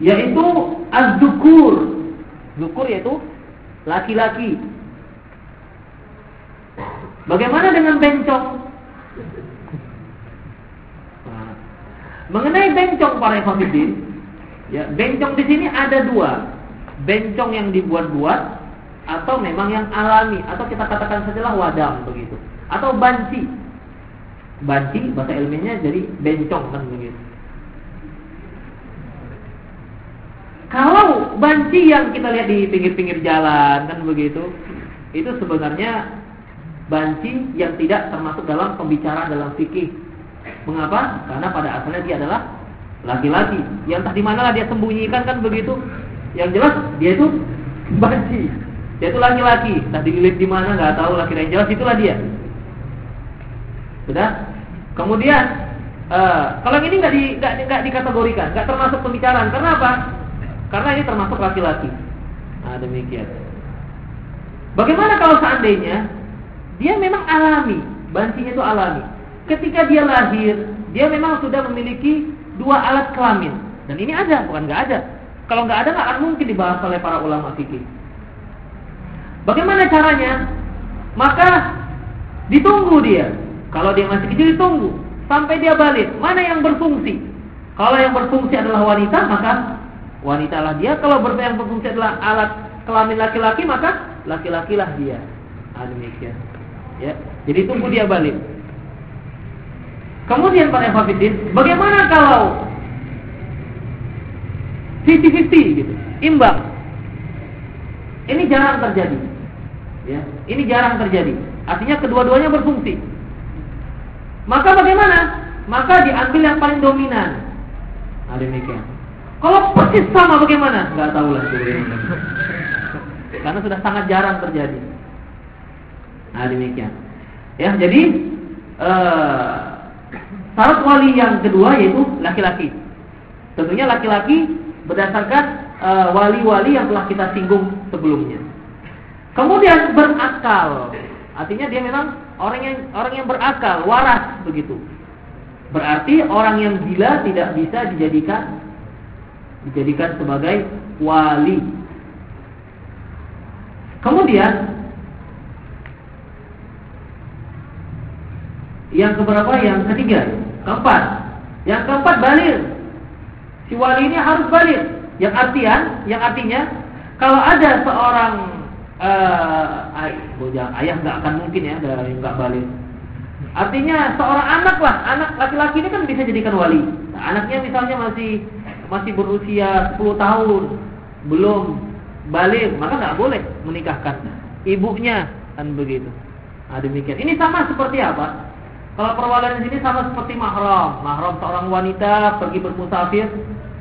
yaitu az-zukur. Zukur yaitu laki-laki. Bagaimana dengan bencong? Mengenai bencong para ikhwatiddin, ya, bencong di sini ada dua. Bencong yang dibuat-buat atau memang yang alami atau kita katakan sajalah wadam begitu. Atau banci. Banci bahasa ilmiahnya jadi bencong kan begitu. Kalau banci yang kita lihat di pinggir-pinggir jalan kan begitu, itu sebenarnya banci yang tidak termasuk dalam pembicaraan dalam fikih. Mengapa? Karena pada asalnya dia adalah laki-laki. Yang tadi mana lah dia sembunyikan kan begitu. Yang jelas dia itu banci. Dia itu laki-laki. Tadi dilihat di mana nggak tahu laki-laki. Jelas itulah dia. Sudah? Kemudian uh, kalau ini nggak di, nggak dikategorikan, nggak termasuk pembicaraan. Karena apa? Karena ini termasuk laki-laki. Nah, demikian. Bagaimana kalau seandainya dia memang alami, bancinya itu alami. Ketika dia lahir, dia memang sudah memiliki dua alat kelamin. Dan ini ada, bukan nggak ada. Kalau nggak ada nggak akan mungkin dibahas oleh para ulama fikih. Bagaimana caranya? Maka ditunggu dia. Kalau dia masih kecil ditunggu sampai dia balik. Mana yang berfungsi? Kalau yang berfungsi adalah wanita, maka wanita lah dia. Kalau yang berfungsi adalah alat kelamin laki-laki, maka laki-lakilah dia. Nah, demikian. Ya. Jadi tunggu dia balik. Kemudian Pak Efafidin, bagaimana kalau 50-50 gitu, imbang? Ini jarang terjadi. Ya, ini jarang terjadi. Artinya kedua-duanya berfungsi. Maka bagaimana? Maka diambil yang paling dominan. Nah. Kalau persis sama bagaimana? Gak tahu lah Karena sudah sangat jarang terjadi. Nah demikian. Ya jadi uh, syarat wali yang kedua yaitu laki-laki. Tentunya laki-laki berdasarkan eh, wali-wali uh, yang telah kita singgung sebelumnya. Kemudian berakal, artinya dia memang orang yang orang yang berakal, waras begitu. Berarti orang yang gila tidak bisa dijadikan dijadikan sebagai wali. Kemudian yang keberapa? Yang ketiga, keempat. Yang keempat balik. Si wali ini harus balik. Yang artian, yang artinya kalau ada seorang uh, ay, bojang ayah nggak akan mungkin ya yang nggak balik. Artinya seorang anak lah, anak laki-laki ini kan bisa jadikan wali. Nah, anaknya misalnya masih masih berusia 10 tahun belum balik maka nggak boleh menikahkan ibunya kan begitu nah, demikian ini sama seperti apa kalau perwalian di sini sama seperti mahram mahram seorang wanita pergi bermusafir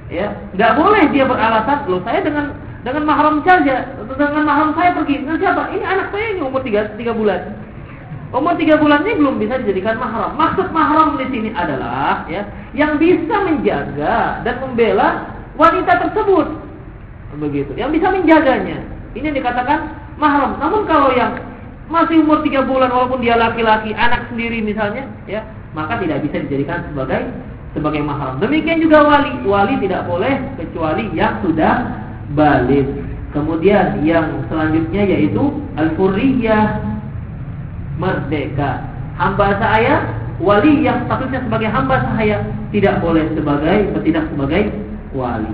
ya nggak boleh dia beralasan loh saya dengan dengan mahram saja dengan mahram saya pergi dengan siapa ini anak saya ini umur tiga tiga bulan Umur tiga bulan ini belum bisa dijadikan mahram. Maksud mahram di sini adalah ya yang bisa menjaga dan membela wanita tersebut. Begitu. Yang bisa menjaganya. Ini yang dikatakan mahram. Namun kalau yang masih umur tiga bulan walaupun dia laki-laki, anak sendiri misalnya, ya, maka tidak bisa dijadikan sebagai sebagai mahram. Demikian juga wali. Wali tidak boleh kecuali yang sudah balik. Kemudian yang selanjutnya yaitu al-furriyah merdeka. Hamba saya, wali yang statusnya sebagai hamba saya tidak boleh sebagai bertindak sebagai wali.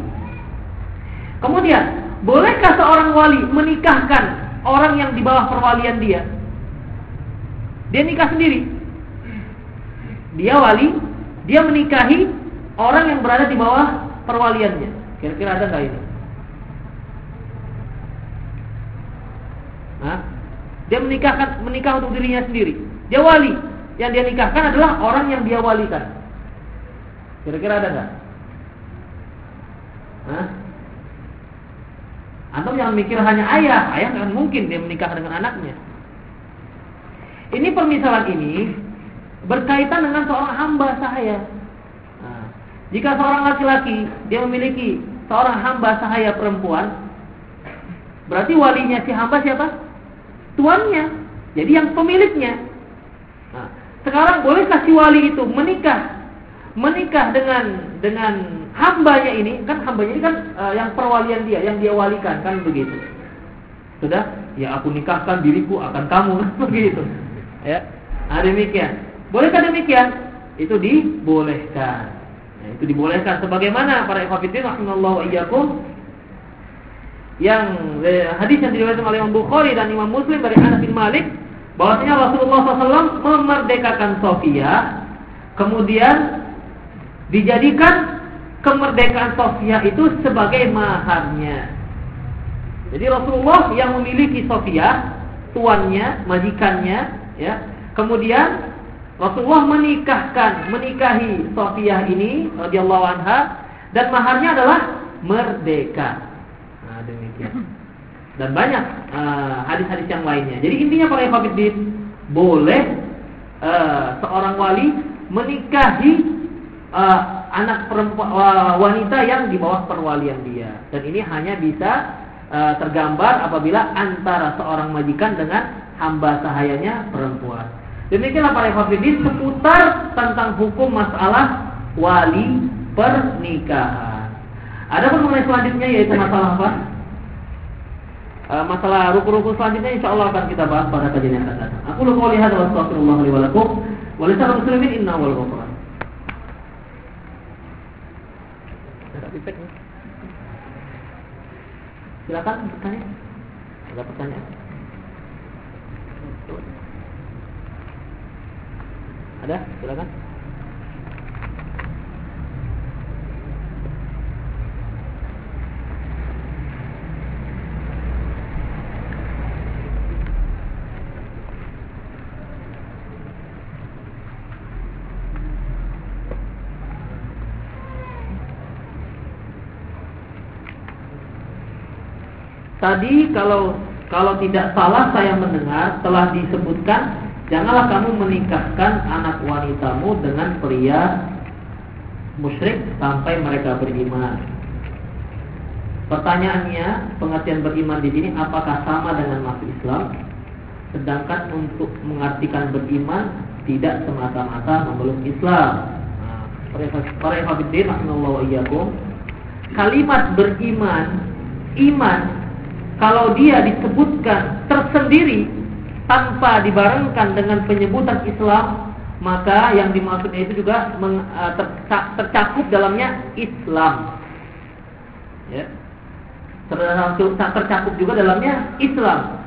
Kemudian, bolehkah seorang wali menikahkan orang yang di bawah perwalian dia? Dia nikah sendiri. Dia wali, dia menikahi orang yang berada di bawah perwaliannya. Kira-kira ada nggak ini? Hah? Dia menikahkan menikah untuk dirinya sendiri. Dia wali. Yang dia nikahkan adalah orang yang dia walikan. Kira-kira ada nggak? Hah? Antum jangan mikir hanya ayah, ayah nggak mungkin dia menikah dengan anaknya. Ini permisalan ini berkaitan dengan seorang hamba sahaya. Nah, jika seorang laki-laki dia memiliki seorang hamba sahaya perempuan, berarti walinya si hamba siapa? Tuannya. Jadi yang pemiliknya. Nah, sekarang bolehkah si wali itu menikah menikah dengan dengan hambanya ini kan hambanya ini kan uh, yang perwalian dia yang dia walikan kan begitu sudah ya aku nikahkan diriku akan kamu *laughs* begitu ya nah, demikian bolehkah demikian itu dibolehkan nah, itu dibolehkan sebagaimana para ikhwatiddin rahimallahu iyyakum yang eh, hadis yang diriwayatkan oleh Imam Bukhari dan Imam Muslim dari Anas bin Malik bahwasanya Rasulullah SAW memerdekakan Sofia kemudian dijadikan kemerdekaan Sofia itu sebagai maharnya. Jadi Rasulullah yang memiliki Sofia, tuannya, majikannya, ya. Kemudian Rasulullah menikahkan, menikahi Sofia ini radhiyallahu anha dan maharnya adalah merdeka. Nah, demikian. Dan banyak uh, hadis-hadis uh, yang lainnya. Jadi intinya para ikhwatiddin boleh uh, seorang wali menikahi uh, anak perempuan wanita yang di bawah perwalian dia. Dan ini hanya bisa uh, tergambar apabila antara seorang majikan dengan hamba sahayanya perempuan. Demikianlah para hafidin seputar tentang hukum masalah wali pernikahan. Ada pun mengenai selanjutnya yaitu masalah apa? Uh, masalah rukun-rukun selanjutnya insya Allah akan kita bahas pada kajian yang akan datang. Aku lupa lihat wa astagfirullah li wa lakum wa muslimin inna wal ya. Silakan bertanya. Ada pertanyaan? Ada? Silakan. Tadi kalau kalau tidak salah saya mendengar telah disebutkan janganlah kamu menikahkan anak wanitamu dengan pria musyrik sampai mereka beriman. Pertanyaannya, pengertian beriman di sini apakah sama dengan masuk Islam? Sedangkan untuk mengartikan beriman tidak semata-mata memeluk Islam. Nah, para hafidin kalimat beriman, iman kalau dia disebutkan tersendiri tanpa dibarengkan dengan penyebutan Islam, maka yang dimaksudnya itu juga eh, tercakup dalamnya Islam. Ya. Tercakup juga dalamnya Islam.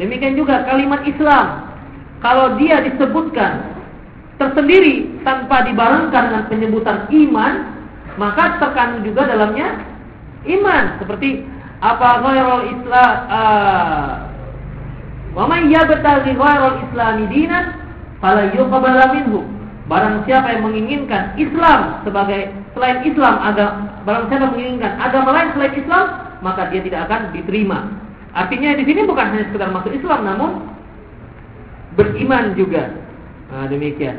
Demikian juga kalimat Islam. Kalau dia disebutkan tersendiri tanpa dibarengkan dengan penyebutan iman, maka terkandung juga dalamnya iman. Seperti apa ghairul Islam uh, wa man yabtaghi ghairul Islami dinan fala yuqbala minhu. Barang siapa yang menginginkan Islam sebagai selain Islam agama barang siapa yang menginginkan agama lain selain Islam maka dia tidak akan diterima. Artinya di sini bukan hanya sekedar masuk Islam namun beriman juga. Nah, demikian.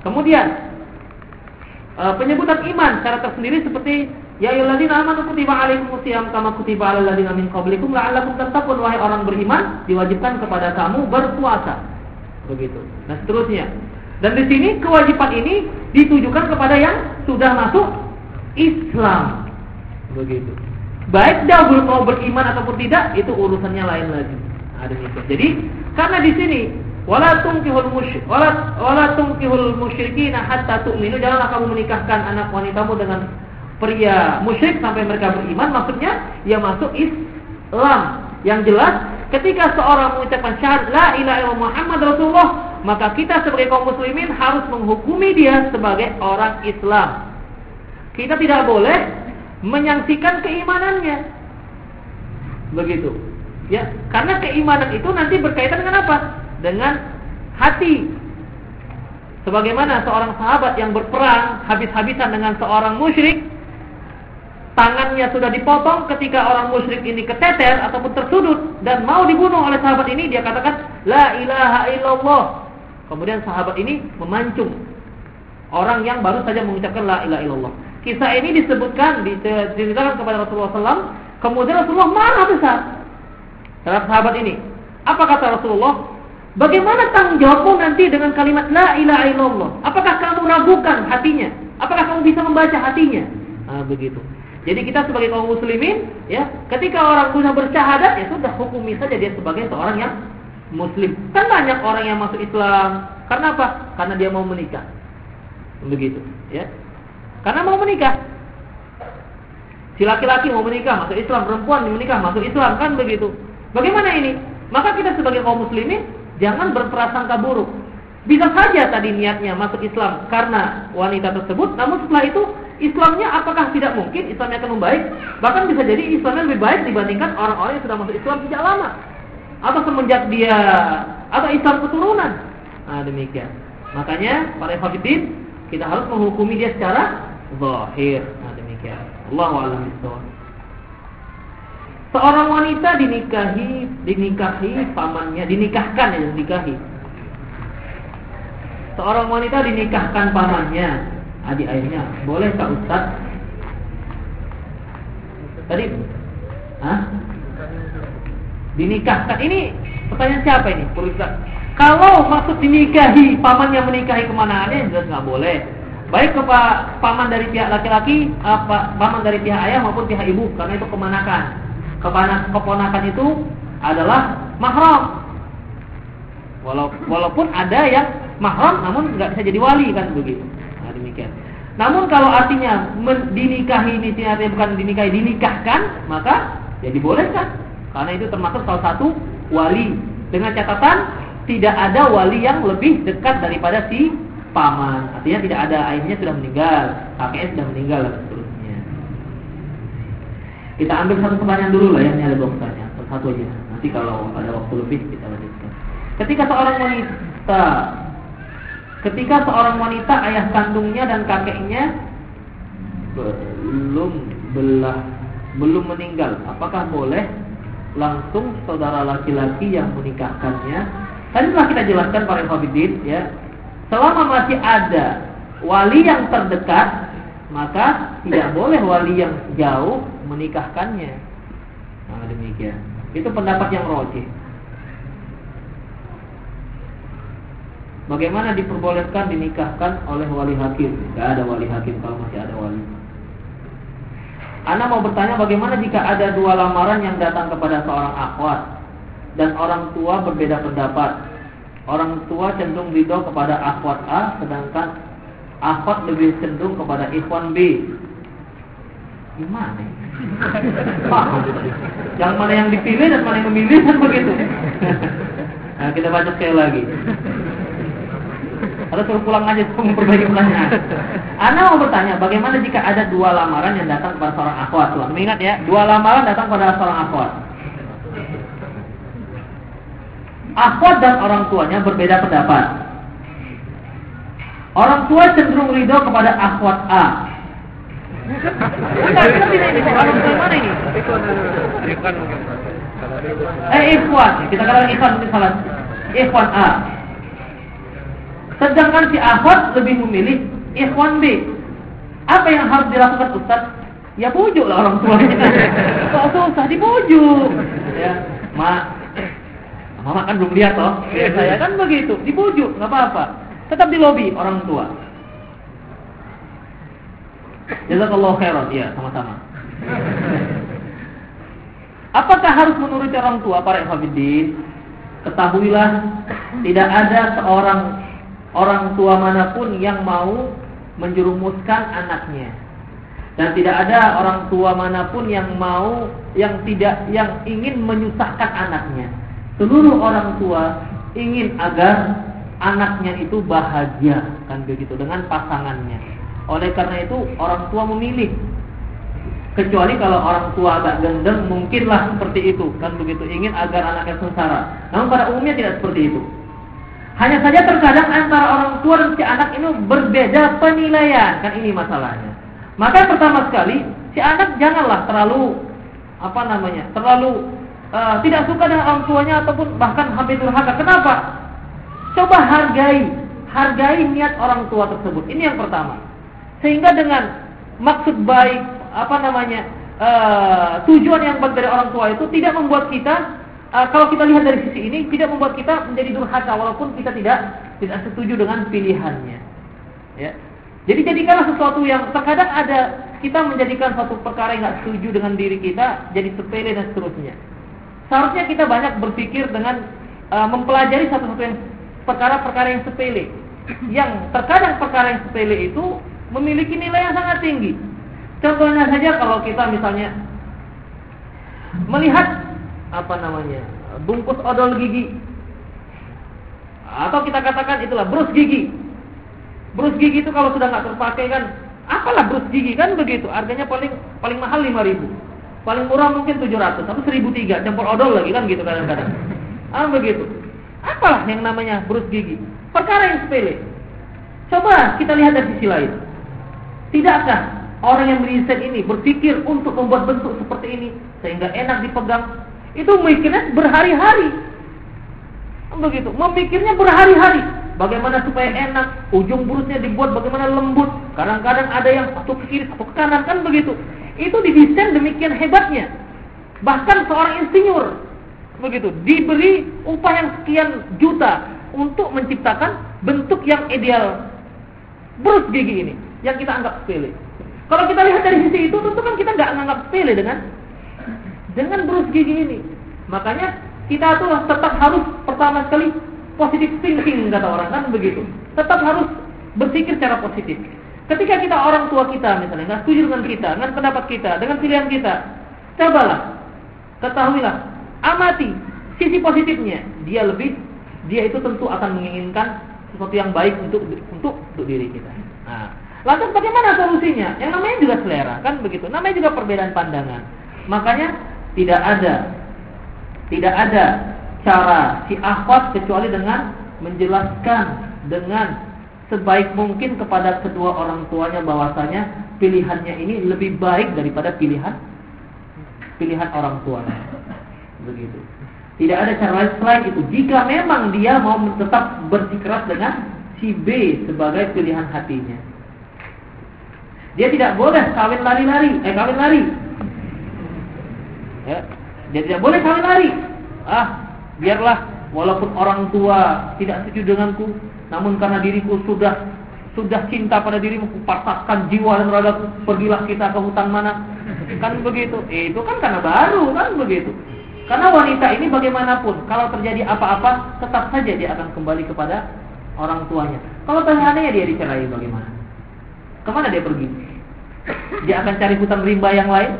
Kemudian uh, penyebutan iman secara tersendiri seperti Ya ayyuhalladzina amanu kutiba alaikumusiyam kama kutiba alal ladzina min qablikum la'allakum tattaqun wahai orang beriman diwajibkan kepada kamu berpuasa. Begitu. Nah, seterusnya. Dan di sini kewajiban ini ditujukan kepada yang sudah masuk Islam. Begitu. Baik dia mau beriman ataupun tidak itu urusannya lain lagi. Nah, demikian. Jadi karena di sini wala tunkihul musyrik wala wala hatta tu'minu janganlah kamu menikahkan anak wanitamu dengan pria musyrik sampai mereka beriman maksudnya ia masuk Islam. Yang jelas ketika seorang mengucapkan syahadat la ilaha illallah Muhammad Rasulullah maka kita sebagai kaum muslimin harus menghukumi dia sebagai orang Islam. Kita tidak boleh menyaksikan keimanannya. Begitu. Ya karena keimanan itu nanti berkaitan dengan apa? Dengan hati. Sebagaimana seorang sahabat yang berperang habis-habisan dengan seorang musyrik, tangannya sudah dipotong ketika orang musyrik ini keteter ataupun tersudut dan mau dibunuh oleh sahabat ini, dia katakan la ilaha illallah. Kemudian sahabat ini memancung orang yang baru saja mengucapkan la ilaha illallah. Kisah ini disebutkan diceritakan kepada Rasulullah SAW. Kemudian Rasulullah marah besar terhadap sahabat ini. Apa kata Rasulullah? Bagaimana tanggung jawabmu nanti dengan kalimat la ilaha illallah? Apakah kamu ragukan hatinya? Apakah kamu bisa membaca hatinya? Nah, begitu. Jadi kita sebagai kaum muslimin, ya, ketika orang sudah bersyahadat, ya sudah hukumi saja dia sebagai seorang yang muslim. Kan banyak orang yang masuk Islam. Karena apa? Karena dia mau menikah. Begitu, ya. Karena mau menikah. Si laki-laki mau menikah masuk Islam, perempuan mau menikah masuk Islam, kan begitu. Bagaimana ini? Maka kita sebagai kaum muslimin Jangan berprasangka buruk. Bisa saja tadi niatnya masuk Islam karena wanita tersebut, namun setelah itu Islamnya apakah tidak mungkin Islamnya akan membaik? Bahkan bisa jadi Islamnya lebih baik dibandingkan orang-orang yang sudah masuk Islam sejak lama. Atau semenjak dia atau Islam keturunan. Nah, demikian. Makanya para hafidin kita harus menghukumi dia secara zahir. Nah, demikian. A'lam bishawab. Seorang wanita dinikahi, dinikahi pamannya, dinikahkan ya, dinikahi. Seorang wanita dinikahkan pamannya, adik ayahnya. Boleh tak Ustaz? Tadi Hah? Dinikahkan. Ini pertanyaan siapa ini? Ustaz. Kalau maksud dinikahi, pamannya menikahi kemanaannya jelas nggak boleh. Baik ke paman dari pihak laki-laki, apa paman dari pihak ayah maupun pihak ibu, karena itu kemanakan keponakan itu adalah mahram. Walaupun ada yang mahram namun nggak bisa jadi wali kan begitu. Namun kalau artinya dinikahi ini artinya bukan dinikahi dinikahkan, maka ya dibolehkan. Karena itu termasuk salah satu wali dengan catatan tidak ada wali yang lebih dekat daripada si paman. Artinya tidak ada ayahnya sudah meninggal, kakeknya sudah meninggal kita ambil satu pertanyaan dulu lah ya, ini ada dua pertanyaan, satu aja. Nanti kalau ada waktu lebih kita lanjutkan. Ketika seorang wanita ketika seorang wanita ayah kandungnya dan kakeknya belum belah belum meninggal, apakah boleh langsung saudara laki-laki yang menikahkannya? Tadi telah kita jelaskan para Hafidin ya. Selama masih ada wali yang terdekat, maka tidak boleh wali yang jauh menikahkannya. Nah, demikian. Itu pendapat yang rojih. Bagaimana diperbolehkan dinikahkan oleh wali hakim? Tidak ada wali hakim kalau masih ada wali. Anda mau bertanya bagaimana jika ada dua lamaran yang datang kepada seorang akhwat dan orang tua berbeda pendapat. Orang tua cenderung ridho kepada akhwat A sedangkan akhwat lebih cenderung kepada ikhwan B. Gimana? *laughs* yang mana yang dipilih dan mana yang memilih kan begitu. nah, kita baca sekali lagi. Atau suruh pulang aja untuk memperbaiki pertanyaan. Anda mau bertanya, bagaimana jika ada dua lamaran yang datang kepada seorang akhwat? Tuh, ingat ya, dua lamaran datang kepada seorang akhwat. Akhwat dan orang tuanya berbeda pendapat. Orang tua cenderung ridho kepada akhwat A? Eh, ikhwan. Kita katakan ikhwan mungkin salah. Ikhwan A. Sedangkan si Ahwat lebih memilih ikhwan B. Apa yang harus dilakukan Ustaz? Ya bujuk lah orang tuanya. *laughs* Kok susah dibujuk? Ya, mak. Mama kan belum lihat toh. Ya, saya kan begitu, dibujuk, nggak apa-apa. Tetap di lobi orang tua. Jazakallahu khairan. Iya, sama-sama. Apakah harus menuruti orang tua para ikhwatiddin? Ketahuilah tidak ada seorang orang tua mana pun yang mau menjerumuskan anaknya. Dan tidak ada orang tua mana pun yang mau yang tidak yang ingin menyusahkan anaknya. Seluruh orang tua ingin agar anaknya itu bahagia kan begitu dengan pasangannya. Oleh karena itu orang tua memilih. Kecuali kalau orang tua agak gendeng mungkinlah seperti itu kan begitu ingin agar anaknya sengsara. Namun pada umumnya tidak seperti itu. Hanya saja terkadang antara orang tua dan si anak ini berbeda penilaian, kan ini masalahnya. Maka pertama sekali si anak janganlah terlalu apa namanya, terlalu uh, tidak suka dengan orang tuanya ataupun bahkan hampir durhaka. Kenapa? Coba hargai, hargai niat orang tua tersebut. Ini yang pertama. Sehingga dengan maksud baik, apa namanya, uh, tujuan yang baik dari orang tua itu tidak membuat kita uh, kalau kita lihat dari sisi ini tidak membuat kita menjadi durhaka walaupun kita tidak tidak setuju dengan pilihannya. Ya. Jadi jadikanlah sesuatu yang terkadang ada kita menjadikan suatu perkara yang tidak setuju dengan diri kita jadi sepele dan seterusnya. Seharusnya kita banyak berpikir dengan uh, mempelajari satu-satu yang perkara-perkara yang sepele. Yang terkadang perkara yang sepele itu memiliki nilai yang sangat tinggi. Contohnya saja kalau kita misalnya melihat apa namanya bungkus odol gigi. Atau kita katakan itulah brus gigi. Brus gigi itu kalau sudah nggak terpakai kan apalah brus gigi kan begitu? Harganya paling paling mahal lima ribu. Paling murah mungkin tujuh ratus atau seribu tiga campur odol lagi kan gitu kadang-kadang. Ah begitu. Apalah yang namanya brus gigi? Perkara yang sepele. Coba kita lihat dari sisi lain. Tidakkah orang yang meriset ini berpikir untuk membuat bentuk seperti ini sehingga enak dipegang itu mikirnya berhari-hari. Begitu, memikirnya berhari-hari. Bagaimana supaya enak, ujung burusnya dibuat bagaimana lembut. Kadang-kadang ada yang satu ke kiri, satu ke kanan, kan begitu. Itu didesain demikian hebatnya. Bahkan seorang insinyur, begitu, diberi upah yang sekian juta untuk menciptakan bentuk yang ideal. Burus gigi ini, yang kita anggap sepele. Kalau kita lihat dari sisi itu, tentu kan kita nggak anggap sepele dengan dengan brus gigi ini. Makanya kita tuh tetap harus pertama sekali positif thinking kata orang kan begitu. Tetap harus berpikir secara positif. Ketika kita orang tua kita misalnya nggak setuju dengan kita, dengan pendapat kita, dengan pilihan kita, cobalah, ketahuilah, amati sisi positifnya. Dia lebih, dia itu tentu akan menginginkan sesuatu yang baik untuk untuk untuk diri kita. Nah, lantas bagaimana solusinya? Yang namanya juga selera, kan begitu. Namanya juga perbedaan pandangan. Makanya tidak ada tidak ada cara si akhwat kecuali dengan menjelaskan dengan sebaik mungkin kepada kedua orang tuanya bahwasanya pilihannya ini lebih baik daripada pilihan pilihan orang tuanya. Begitu. Tidak ada cara lain selain itu. Jika memang dia mau tetap bersikeras dengan si B sebagai pilihan hatinya. Dia tidak boleh kawin lari-lari, eh kawin lari. Ya. Dia tidak boleh kawin lari. Ah, biarlah walaupun orang tua tidak setuju denganku, namun karena diriku sudah sudah cinta pada dirimu, kupatahkan jiwa dan ragaku, pergilah kita ke hutan mana. Kan begitu. Eh, itu kan karena baru kan begitu. Karena wanita ini bagaimanapun, kalau terjadi apa-apa, tetap saja dia akan kembali kepada orang tuanya. Kalau seandainya dia dicerai bagaimana? Ke mana dia pergi? Dia akan cari hutan rimba yang lain?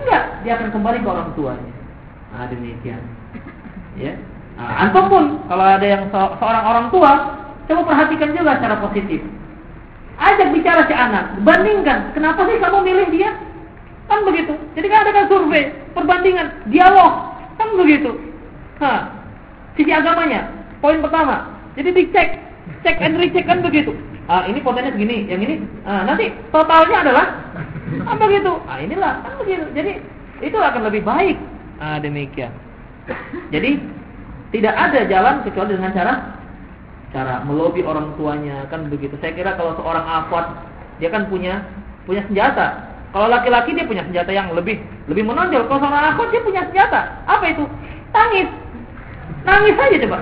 Enggak, dia akan kembali ke orang tuanya. Nah, demikian. Ya. Nah, antum pun kalau ada yang se seorang orang tua, coba perhatikan juga secara positif. Ajak bicara si anak, bandingkan, kenapa sih kamu milih dia? Kan begitu. Jadi kan ada kan survei, perbandingan, dialog, kan begitu. Nah, sisi agamanya, poin pertama. Jadi dicek, cek and recheck kan begitu. Ah, ini potennya segini, yang ini, ah, nanti totalnya adalah *laughs* Kan begitu. Ah inilah kan begitu. Jadi itu akan lebih baik. Ah demikian. Jadi tidak ada jalan kecuali dengan cara cara melobi orang tuanya kan begitu. Saya kira kalau seorang akhwat dia kan punya punya senjata. Kalau laki-laki dia punya senjata yang lebih lebih menonjol. Kalau seorang akhwat dia punya senjata. Apa itu? Tangis. Nangis saja coba.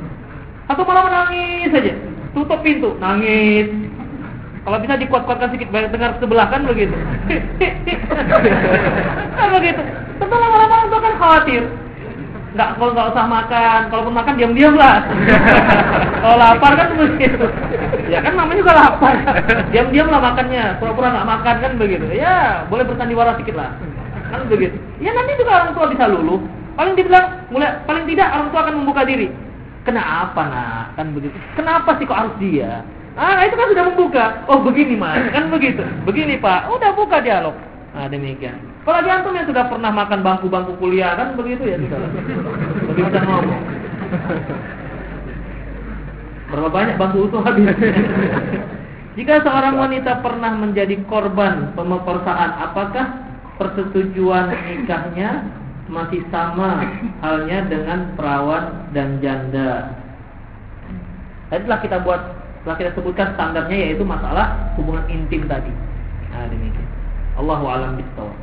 *laughs* Atau malah menangis saja. Tutup pintu, nangis. Kalau bisa dikuat-kuatkan sedikit banyak dengar sebelah kan begitu. *laughs* kan begitu. Tentu lama-lama itu kan khawatir. Enggak kalau nggak usah makan, kalaupun makan diam-diam lah. *laughs* kalau lapar kan begitu. Ya kan namanya juga lapar. Diam-diam lah makannya, pura-pura nggak makan kan begitu. Ya boleh bersandiwara sedikit lah. Kan begitu. Ya nanti juga orang tua bisa luluh. Paling dibilang mulai paling tidak orang tua akan membuka diri. Kenapa nak? Kan begitu. Kenapa sih kok harus dia? Ah, itu kan sudah membuka. Oh, begini Mas, kan begitu. Begini Pak, udah buka dialog. Nah, demikian. Kalau antum yang sudah pernah makan bangku-bangku kuliah kan begitu ya sudah. Lebih ngomong. Berapa banyak bangku utuh habis. Jika seorang wanita pernah menjadi korban pemerkosaan, apakah persetujuan nikahnya masih sama halnya dengan perawan dan janda? Tadi telah kita buat, telah kita sebutkan standarnya yaitu masalah hubungan intim tadi. Nah demikian. Allahu a'lam bishawab.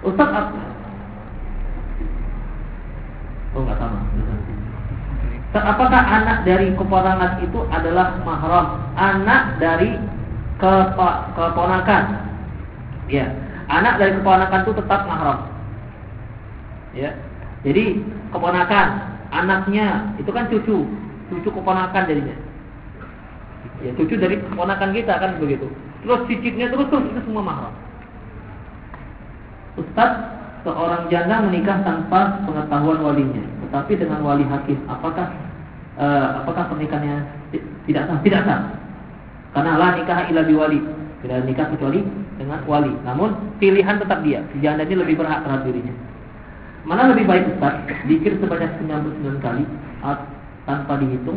Ustaz apa? Oh nggak sama. Apakah anak dari keponakan itu adalah mahram? Anak dari keponakan. Ya, anak dari keponakan itu tetap mahram. Ya. Jadi keponakan, anaknya itu kan cucu, cucu keponakan jadinya. Ya, cucu dari keponakan kita kan begitu. Terus cicitnya terus terus itu semua mahram. Ustaz, seorang janda menikah tanpa pengetahuan walinya tetapi dengan wali hakim apakah uh, apakah pernikahannya tidak sah tidak sah karena lah nikah ila wali tidak nikah kecuali dengan wali namun pilihan tetap dia si janda ini lebih berhak terhadap dirinya mana lebih baik Ustaz? Dikir sebanyak 99 kali tanpa dihitung?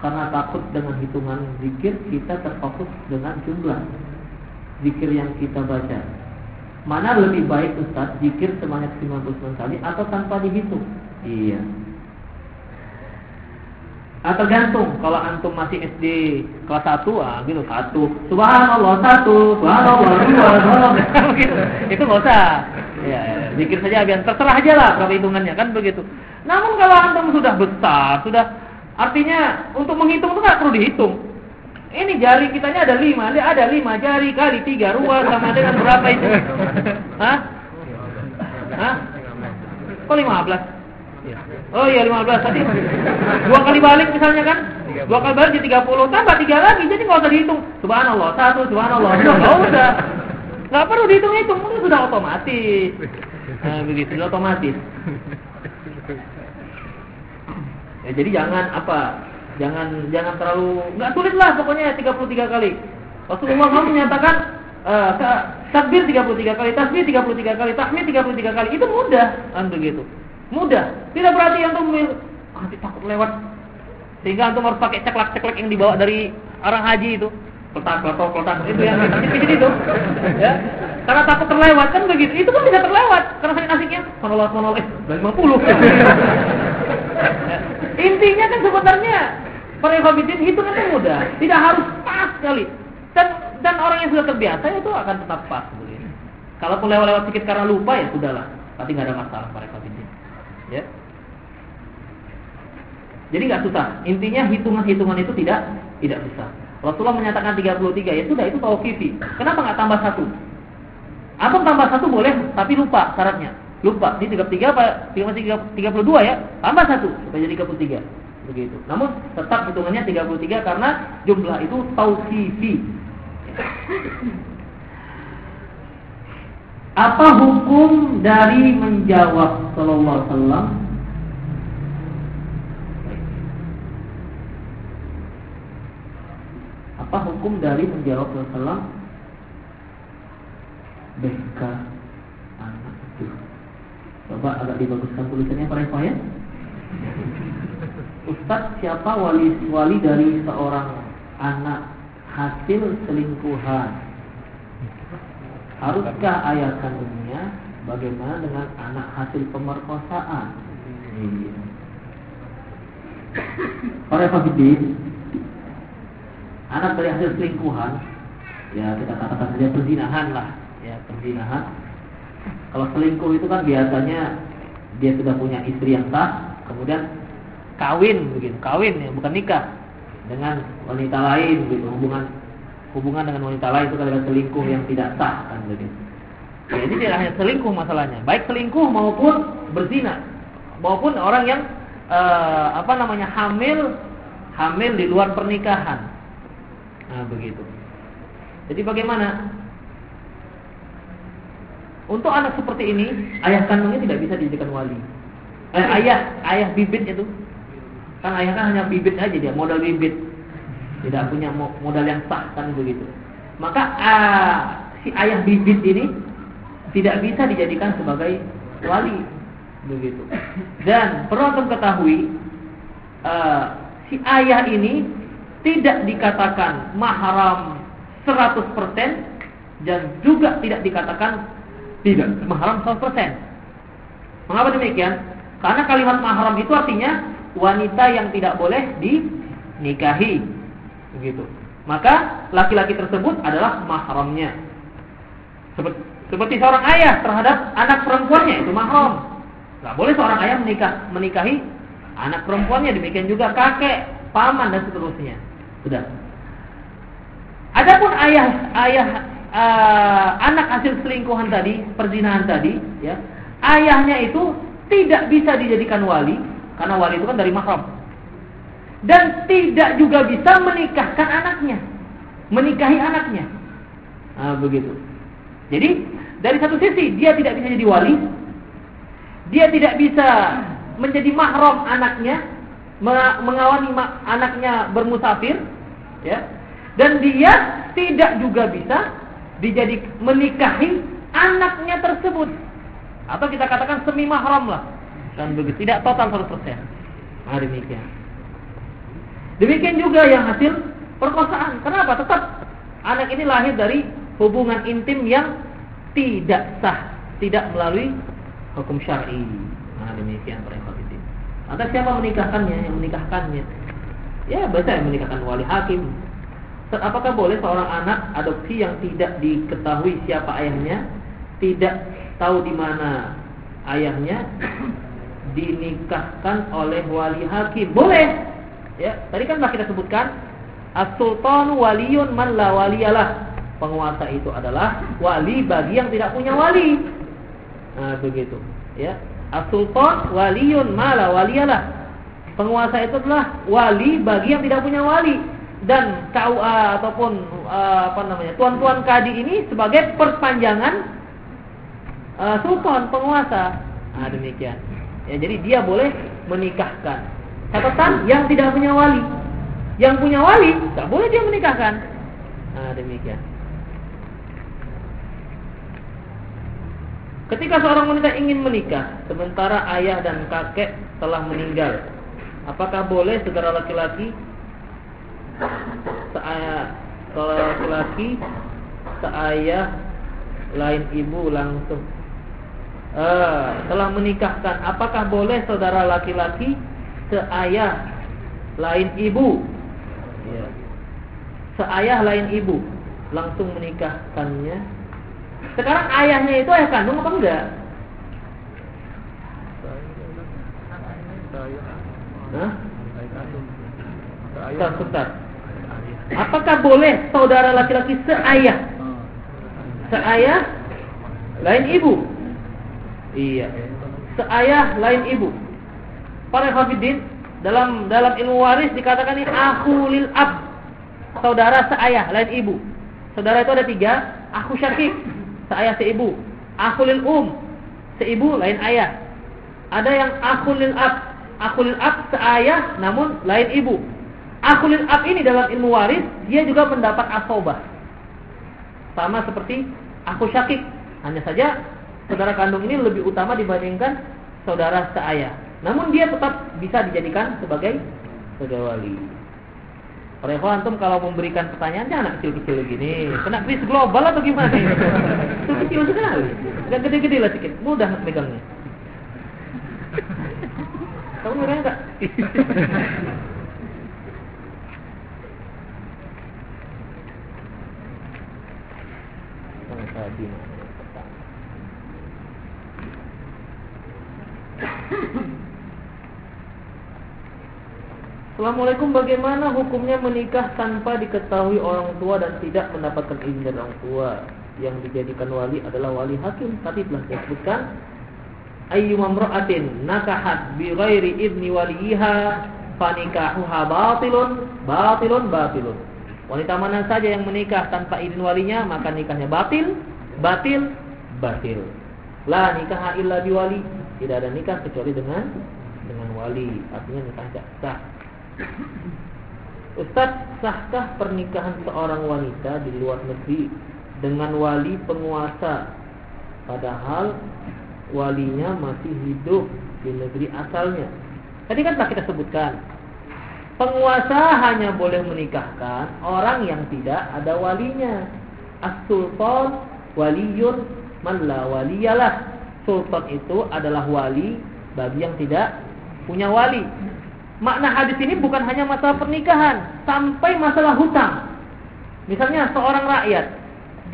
Karena takut dengan hitungan zikir kita terfokus dengan jumlah zikir yang kita baca. Mana lebih baik Ustaz zikir sebanyak 99 kali atau tanpa dihitung? Iya. Ah, tergantung. Kalau antum masih SD kelas 1 ah gitu satu. Subhanallah satu. Subhanallah dua subhanallah gitu. itu nggak usah. Ya, ya zikir saja biar terserah aja lah berapa hitungannya kan begitu namun kalau antum sudah besar sudah artinya untuk menghitung itu nggak perlu dihitung ini jari kitanya ada lima ada lima jari kali tiga ruas sama dengan berapa itu hah hah kok lima belas Oh iya 15 tadi. Dua kali balik misalnya kan? Dua kali balik jadi 30 tambah tiga lagi jadi nggak usah dihitung. Subhanallah satu, subhanallah nggak usah. Nggak perlu dihitung-hitung, itu sudah otomatis. Nah, begitu otomatis. Ya, jadi jangan apa? Jangan jangan terlalu nggak sulit lah pokoknya 33 kali. Rasulullah *laughs* SAW menyatakan uh, takbir 33 kali, tasbih 33 kali, tahmid 33 kali. Itu mudah kan begitu. Mudah. Tidak berarti antum nanti takut lewat. Sehingga antum harus pakai ceklak-ceklek yang dibawa dari orang haji itu. Kotak, kotak, kotak itu yang kecil-kecil itu. *laughs* Ya. Karena takut terlewat kan begitu. Itu pun bisa terlewat karena sakit asiknya. Sonollah, sonollah, eh, 50. ya. *laughs* Intinya kan sebenarnya para itu kan mudah. Tidak harus pas sekali. Dan dan orang yang sudah terbiasa itu akan tetap pas begini. Kalau lewat-lewat sedikit karena lupa ya sudahlah. Tapi nggak ada masalah para Ya. Jadi nggak susah. Intinya hitungan-hitungan itu tidak tidak susah. Rasulullah menyatakan 33 ya sudah itu tauqifi. Kenapa nggak tambah satu? Atau tambah satu boleh, tapi lupa syaratnya. Lupa. Ini 33 apa? 32 ya. Tambah satu supaya jadi 33. Begitu. Namun tetap hitungannya 33 karena jumlah itu tauqifi. Apa hukum dari menjawab sallallahu alaihi wasallam Apa hukum dari menjawab sallallahu BK anak itu Coba agak dibaguskan tulisannya Pak Eva ya? *laughs* Ustaz siapa wali wali dari seorang anak hasil selingkuhan? Haruskah ayah kandungnya bagaimana dengan anak hasil pemerkosaan? Para fakidin, anak dari hasil selingkuhan, ya kita katakan saja perzinahan lah, ya perzinahan. Kalau selingkuh itu kan biasanya dia sudah punya istri yang sah, kemudian kawin begitu, kawin ya bukan nikah dengan wanita lain begitu, hubungan hubungan dengan wanita lain itu adalah selingkuh yang tidak sah kan begitu. Ya, ini tidak hanya selingkuh masalahnya, baik selingkuh maupun berzina, maupun orang yang uh, apa namanya hamil hamil di luar pernikahan. Nah, begitu. Jadi bagaimana? Untuk anak seperti ini, ayah kandungnya tidak bisa dijadikan wali. Eh, ayah, ayah bibit itu. Kan ayah kan hanya bibit aja dia, modal bibit tidak punya modal yang sah kan begitu. Maka uh, si ayah bibit ini tidak bisa dijadikan sebagai wali begitu. Dan perlu untuk ketahui uh, si ayah ini tidak dikatakan mahram 100% dan juga tidak dikatakan tidak mahram 100%. Mengapa demikian? Karena kalimat mahram itu artinya wanita yang tidak boleh dinikahi. Begitu. Maka laki-laki tersebut adalah mahramnya. Seperti, seperti seorang ayah terhadap anak perempuannya itu mahram. Gak boleh seorang ayah menikah menikahi anak perempuannya. Demikian juga kakek, paman dan seterusnya. Sudah. Adapun ayah ayah uh, anak hasil selingkuhan tadi, perzinahan tadi, ya, ayahnya itu tidak bisa dijadikan wali karena wali itu kan dari mahram. Dan tidak juga bisa menikahkan anaknya, menikahi anaknya. Nah, begitu. Jadi dari satu sisi dia tidak bisa jadi wali, dia tidak bisa menjadi mahram anaknya, mengawani anaknya bermusafir, ya. Dan dia tidak juga bisa dijadi menikahi anaknya tersebut. Atau kita katakan semi mahram lah. Kan begitu, tidak total 100%. Nah, demikian. Demikian juga yang hasil perkosaan. Kenapa? Tetap anak ini lahir dari hubungan intim yang tidak sah, tidak melalui hukum syar'i. Nah, demikian para Ada siapa menikahkannya? Yang menikahkannya. Ya, biasa yang menikahkan wali hakim. Apakah boleh seorang anak adopsi yang tidak diketahui siapa ayahnya, tidak tahu di mana ayahnya, *clears throat* dinikahkan oleh wali hakim. Boleh. Ya, tadi kan kita sebutkan as-sultan waliyun man la waliyalah. Penguasa itu adalah wali bagi yang tidak punya wali. Nah, begitu. Ya. As-sultan waliyun la waliyalah. Penguasa itu adalah wali bagi yang tidak punya wali dan KUA ataupun uh, apa namanya tuan-tuan kadi ini sebagai perpanjangan uh, sultan penguasa. Nah, demikian. Ya, jadi dia boleh menikahkan. Catatan yang tidak punya wali. Yang punya wali, tak boleh dia menikahkan. Nah, demikian. Ketika seorang wanita ingin menikah, sementara ayah dan kakek telah meninggal, apakah boleh saudara laki-laki seayah kalau laki-laki seayah lain ibu langsung uh, telah menikahkan apakah boleh saudara laki-laki seayah lain ibu ya. seayah lain ibu langsung menikahkannya sekarang ayahnya itu ayah kandung apa enggak Hah? Sebentar, sebentar. Apakah boleh saudara laki-laki seayah? Seayah lain ibu. Iya. Seayah lain ibu. Para hafidin dalam dalam ilmu waris dikatakan ini aku lil ab. Saudara seayah lain ibu. Saudara itu ada tiga. Aku syakik. Seayah seibu. Aku lil um. Seibu lain ayah. Ada yang aku lil ab. Aku lil ab seayah namun lain ibu. Aku lil ab ini dalam ilmu waris dia juga mendapat asobah. Sama seperti aku syakik. Hanya saja saudara kandung ini lebih utama dibandingkan saudara seayah. Namun dia tetap bisa dijadikan sebagai saudara wali. Para antum kalau memberikan pertanyaan jangan kecil-kecil begini. Kena kris global atau gimana? Itu kecil sekali. Gak gede-gede lah sedikit. Mudah megangnya. Kamu ngerti? Madinah *coughs* Assalamualaikum bagaimana hukumnya menikah tanpa diketahui orang tua dan tidak mendapatkan izin dari orang tua? Yang dijadikan wali adalah wali hakim tadi telah disebutkan ayyuma imra'atin nakahat bi ghairi idni waliha fanikahuha batilun batilun batilun Wanita mana saja yang menikah tanpa izin walinya, maka nikahnya batil, batil, batil. La nikah illa biwali. Tidak ada nikah kecuali dengan dengan wali. Artinya nikah tidak sah. Ustaz, sahkah pernikahan seorang wanita di luar negeri dengan wali penguasa padahal walinya masih hidup di negeri asalnya? Tadi kan telah kita sebutkan Penguasa hanya boleh menikahkan orang yang tidak ada walinya. As-sultan waliyun man la waliyalah. Sultan itu adalah wali bagi yang tidak punya wali. Makna hadis ini bukan hanya masalah pernikahan, sampai masalah hutang. Misalnya seorang rakyat,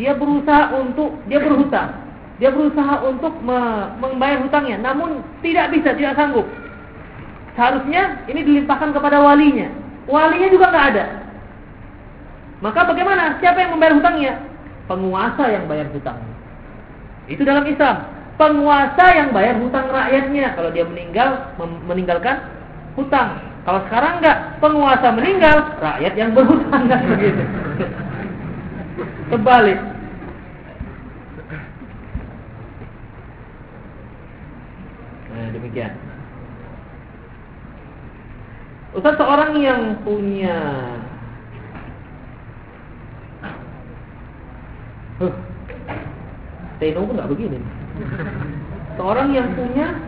dia berusaha untuk dia berhutang. Dia berusaha untuk membayar hutangnya, namun tidak bisa, tidak sanggup. Seharusnya ini dilimpahkan kepada walinya. Walinya juga nggak ada. Maka bagaimana? Siapa yang membayar hutangnya? Penguasa yang bayar hutang. Itu dalam Islam. Penguasa yang bayar hutang rakyatnya. Kalau dia meninggal, meninggalkan hutang. Kalau sekarang enggak, penguasa meninggal, rakyat yang berhutang kan *laughs* begitu. Kebalik. Nah, demikian. Ustaz seorang yang punya huh, Teno pun nggak begini. Seorang yang punya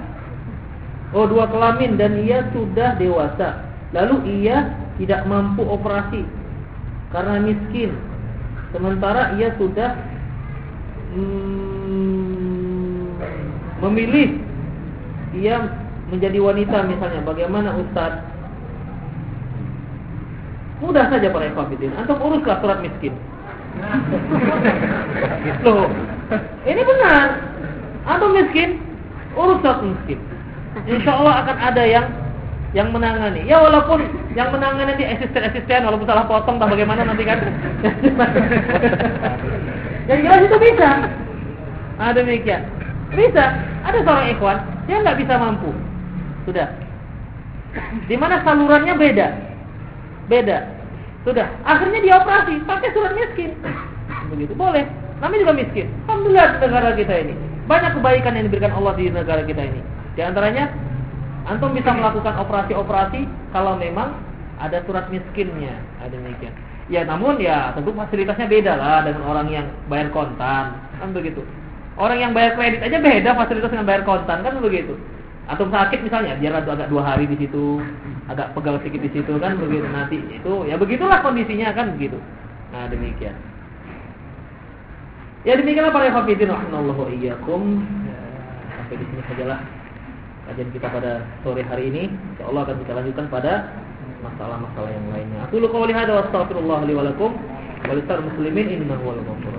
oh dua kelamin dan ia sudah dewasa, lalu ia tidak mampu operasi karena miskin. Sementara ia sudah hmm, memilih ia menjadi wanita misalnya. Bagaimana Ustadz? Mudah saja para ikhwafidin. Antum uruslah surat miskin. Loh, ini benar. Antum miskin, urus surat miskin. Insya Allah akan ada yang yang menangani. Ya walaupun yang menangani nanti asisten-asisten walaupun salah potong tak bagaimana nanti kan. yang jelas itu bisa. Ah demikian. Bisa. Ada seorang ikhwan dia nggak bisa mampu. Sudah. Di mana salurannya beda. Beda. Sudah. Akhirnya dia operasi pakai surat miskin. Begitu. Boleh. Namanya juga miskin. Alhamdulillah negara kita ini. Banyak kebaikan yang diberikan Allah di negara kita ini. Di antaranya antum bisa melakukan operasi-operasi kalau memang ada surat miskinnya. Ada demikian. Ya namun ya tentu fasilitasnya beda lah dengan orang yang bayar kontan. Kan begitu. Orang yang bayar kredit aja beda fasilitas dengan bayar kontan kan begitu. Atau sakit misalnya, biar agak dua hari di situ, agak pegal sedikit di situ kan begitu nanti itu ya begitulah kondisinya kan begitu. Nah demikian. Ya demikianlah para hafidin rahimallahu iyyakum. Ya, sampai di sini sajalah kajian kita pada sore hari ini. Insyaallah akan kita lanjutkan pada masalah-masalah yang lainnya. Aku lu qouli hadza wa li wa lakum wa muslimin innahu wal ghafur